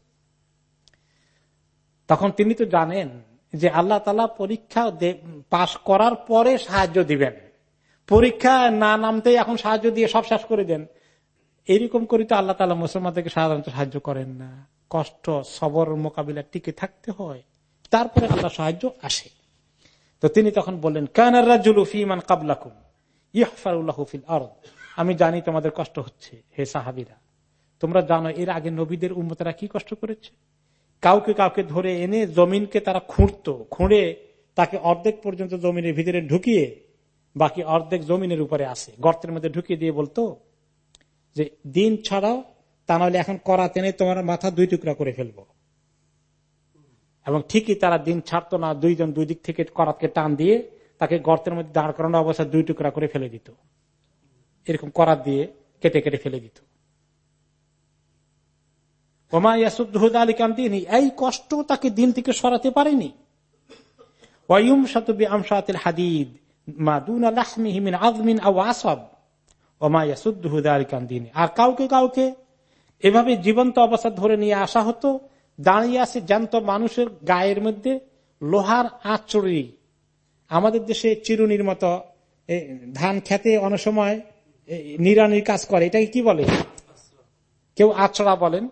তখন তিনি তো জানেন যে আল্লাহ তালা পরীক্ষা পাশ করার পরে সাহায্য দিবেন। পরীক্ষা না নামতে এখন সাহায্য দিয়ে সব শেষ করে দেন। এইরকম করি তো আল্লাহ তালা মুসলমানদেরকে সাধারণত সাহায্য করেন না। কষ্ট, সবর মোকাবিলা টিকে থাকতে হয়। তারপরে আল্লাহ সাহায্য আসে। তো তিনি তখন বললেন কানারাজুলুফিমান কাবলাকুম ইহফারুল্লাহফিল আরদ। আমি জানি তোমাদের কষ্ট হচ্ছে, হে সাহাবিরা। তোমরা জানো, এর আগে নবীদের উন্মতেরা কি কষ্ট করেছে? কাউকে কাউকে ধরে এনে জমিনকে তারা খুঁড়তো, খুঁড়ে তাকে অর্ধেক পর্যন্ত জমিনের ভিতরে ঢুকিয়ে বাকি অর্ধেক জমিনের উপরে আসে, গর্তের মধ্যে ঢুকিয়ে দিয়ে বলতো যে, দিন ছাড়াও তা নাহলে এখন করা টেনে তোমার মাথা দুই টুকরা করে ফেলব। এবং ঠিকই তারা দিন ছাড়তো না, দুইজন দুই দিক থেকে করাতকে টান দিয়ে তাকে গর্তের মধ্যে দাঁড় করানো অবস্থা দুই টুকরা করে ফেলে দিত। এরকম করাত দিয়ে কেটে কেটে ফেলে দিত। এই কষ্ট তাকে দিন থেকে সরাতে পারেনি। হাদিদ আজমিন আসব। আর কাউকে কাউকে এভাবে জীবন্ত অবস্থা ধরে নিয়ে আসা হতো, দাঁড়িয়ে আছে জ্যান্ত মানুষের গায়ের মধ্যে লোহার আঁচড়ি। আমাদের দেশে চিরুনির মতো ধান খেতে অনেক সময় নিরানির কাজ করে। এটাকে কি বলে? কেউ আচড়া বলেন,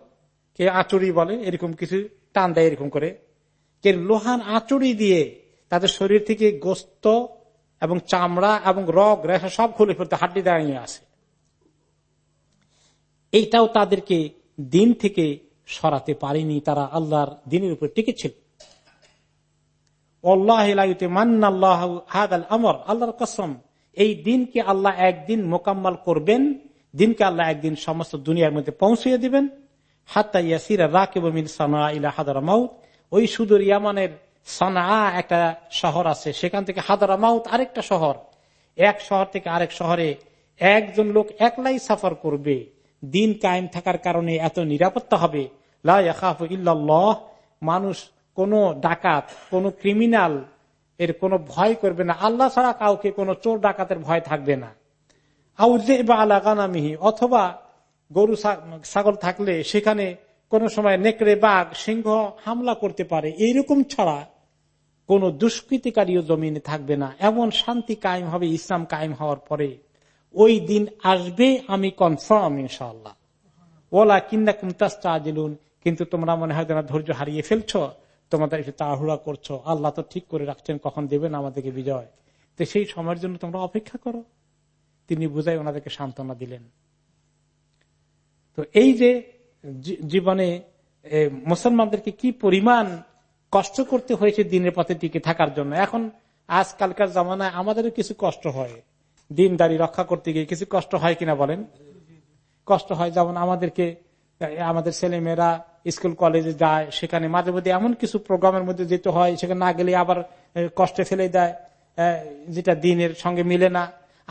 কেউ আচড়ি বলেন, এরকম কিছু টান দেয় এরকম করে। কে লোহার আচড়ি দিয়ে তাদের শরীর থেকে গোস্ত এবং চামড়া এবং রগ রেখা সব খুলে ফেলতে হাড্ডি দাঁড়িয়ে আসে এইটাও তাদেরকে দিন থেকে সরাতে পারেনি, তারা আল্লাহর দিনের উপর টিকেছিল। আল্লাহর কসম এই দিনকে আল্লাহ একদিন মোকাম্মল করবেন, দিনকে আল্লাহ একদিন সমস্ত দুনিয়ার মধ্যে পৌঁছিয়ে দিবেন। হাত্তা ইয়াসিরা রাকেবিন সানা ইলা হাদারা মাউত। ওই সুদূর ইয়ামানের সানা একটা শহর আছে, সেখান থেকে হাদারা মাউত আরেকটা শহর। এক শহর থেকে আরেক শহরে একজন লোক একলাই সাফার করবে। দিন কায়েম থাকার কারণে এত নিরাপত্তা হবে। ইল্লাল্লাহ। মানুষ কোন ডাকাত, কোন ক্রিমিনাল এর কোনো ভয় করবে না। আল্লাহ ছাড়া কাউকে কোন চোর ডাকাতের ভয় থাকবে না। আউজে বা অথবা গরু ছাগল থাকলে সেখানে কোন সময় নেকড়ে, বাঘ, সিংহ হামলা করতে পারে। এইরকম ছাড়া কোন দুষ্কৃতিকারীও জমিনে থাকবে না। এমন শান্তি কায়েম হবে, ইসলাম কায়েম হওয়ার পরে ওই দিন আসবে, আমি কনফার্ম ইনশাল্লাহ ওলা কিন্দা কুমতাস্তা দিলুন কিন্তু তোমরা মনে হয় ধৈর্য হারিয়ে ফেলছ। তোমাদের একটু তাড়াহুড়া করছ, আল্লাহ তো ঠিক করে রাখছেন, কখন দেবেন আমাদেরকে বিজয়। তো সেই সময়ের জন্য তোমরা অপেক্ষা করো। তিনি বুঝাই ওনাদেরকে সান্ত্বনা দিলেন। তো এই যে জীবনে মুসলমানদেরকে কি পরিমাণ কষ্ট করতে হয়েছে দিনের পথে টিকে থাকার জন্য? এখন আজকালকার জামানায় আমাদেরও কিছু কষ্ট হয়। দিন দিনদারি রক্ষা করতে গিয়ে কিছু কষ্ট হয় কিনা বলেন? কষ্ট হয় যেমন আমাদেরকে আমাদের ছেলে মেয়েরা স্কুল, কলেজে যায়, সেখানে মাঝে মধ্যে এমন কিছু প্রোগ্রামের মধ্যে যেতে হয়, সেখানে না গেলে আবার কষ্টে ফেলে দেয় যেটা দিনের সঙ্গে মিলে না।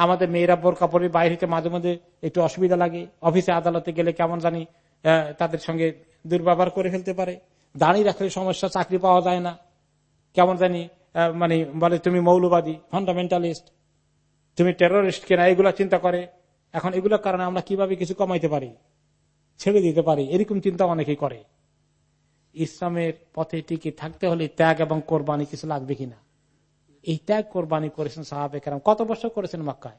আমাদের মেয়েরা বোরকা পরে বাইরে মাঝে মধ্যে একটু অসুবিধা লাগে। অফিসে, আদালতে গেলে কেমন জানি তাদের সঙ্গে দুর্ব্যবহার করে ফেলতে পারে। দাঁড়িয়ে রাখলে সমস্যা, চাকরি পাওয়া যায় না। কেমন জানি মানে বলে, তুমি মৌলবাদী ফান্ডামেন্টালিস্ট তুমি টেরোরিস্ট কেনা, এগুলা চিন্তা করে। এখন এগুলোর কারণে আমরা কীভাবে কিছু কমাইতে পারি? ছেড়ে দিতে পারি, এরকম চিন্তা অনেকেই করে। ইসলামের পথে টিকে থাকতে হলে ত্যাগ এবং কোরবানি কিছু লাগবে কিনা? এই ত্যাগ, কোরবানি করেছেন সাহাবেকেরাম কত বছর করেছেন মক্কায়?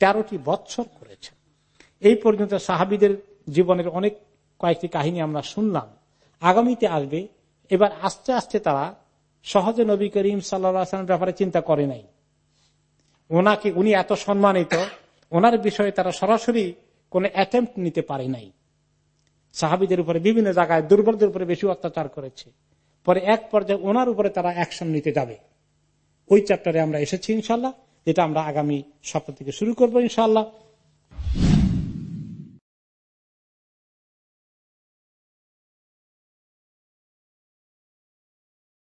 তেরোটি বৎসর করেছেন। এই পর্যন্ত সাহাবিদের জীবনের অনেক কয়েকটি কাহিনী আমরা শুনলাম। আগামীতে আসবে। এবার আস্তে আস্তে তারা সহজে নবী করিম সাল্লাম ব্যাপারে চিন্তা করে নাই। ওনাকে উনি এত সম্মানিত, ওনার বিষয়ে তারা সরাসরি কোন অ্যাটেম্প নিতে পারে নাই। সাহাবিদের উপরে, বিভিন্ন জায়গায় দুর্বলদের উপরে বেশি অত্যাচার করেছে। পরে এক পর্যায়ে ওনার উপরে তারা অ্যাকশন নিতে যাবে। ওই চ্যাপ্টারে আমরা এসেছি ইনশাল্লাহ যেটা আমরা আগামী সপ্তাহ থেকে শুরু করব ইনশাল্লাহ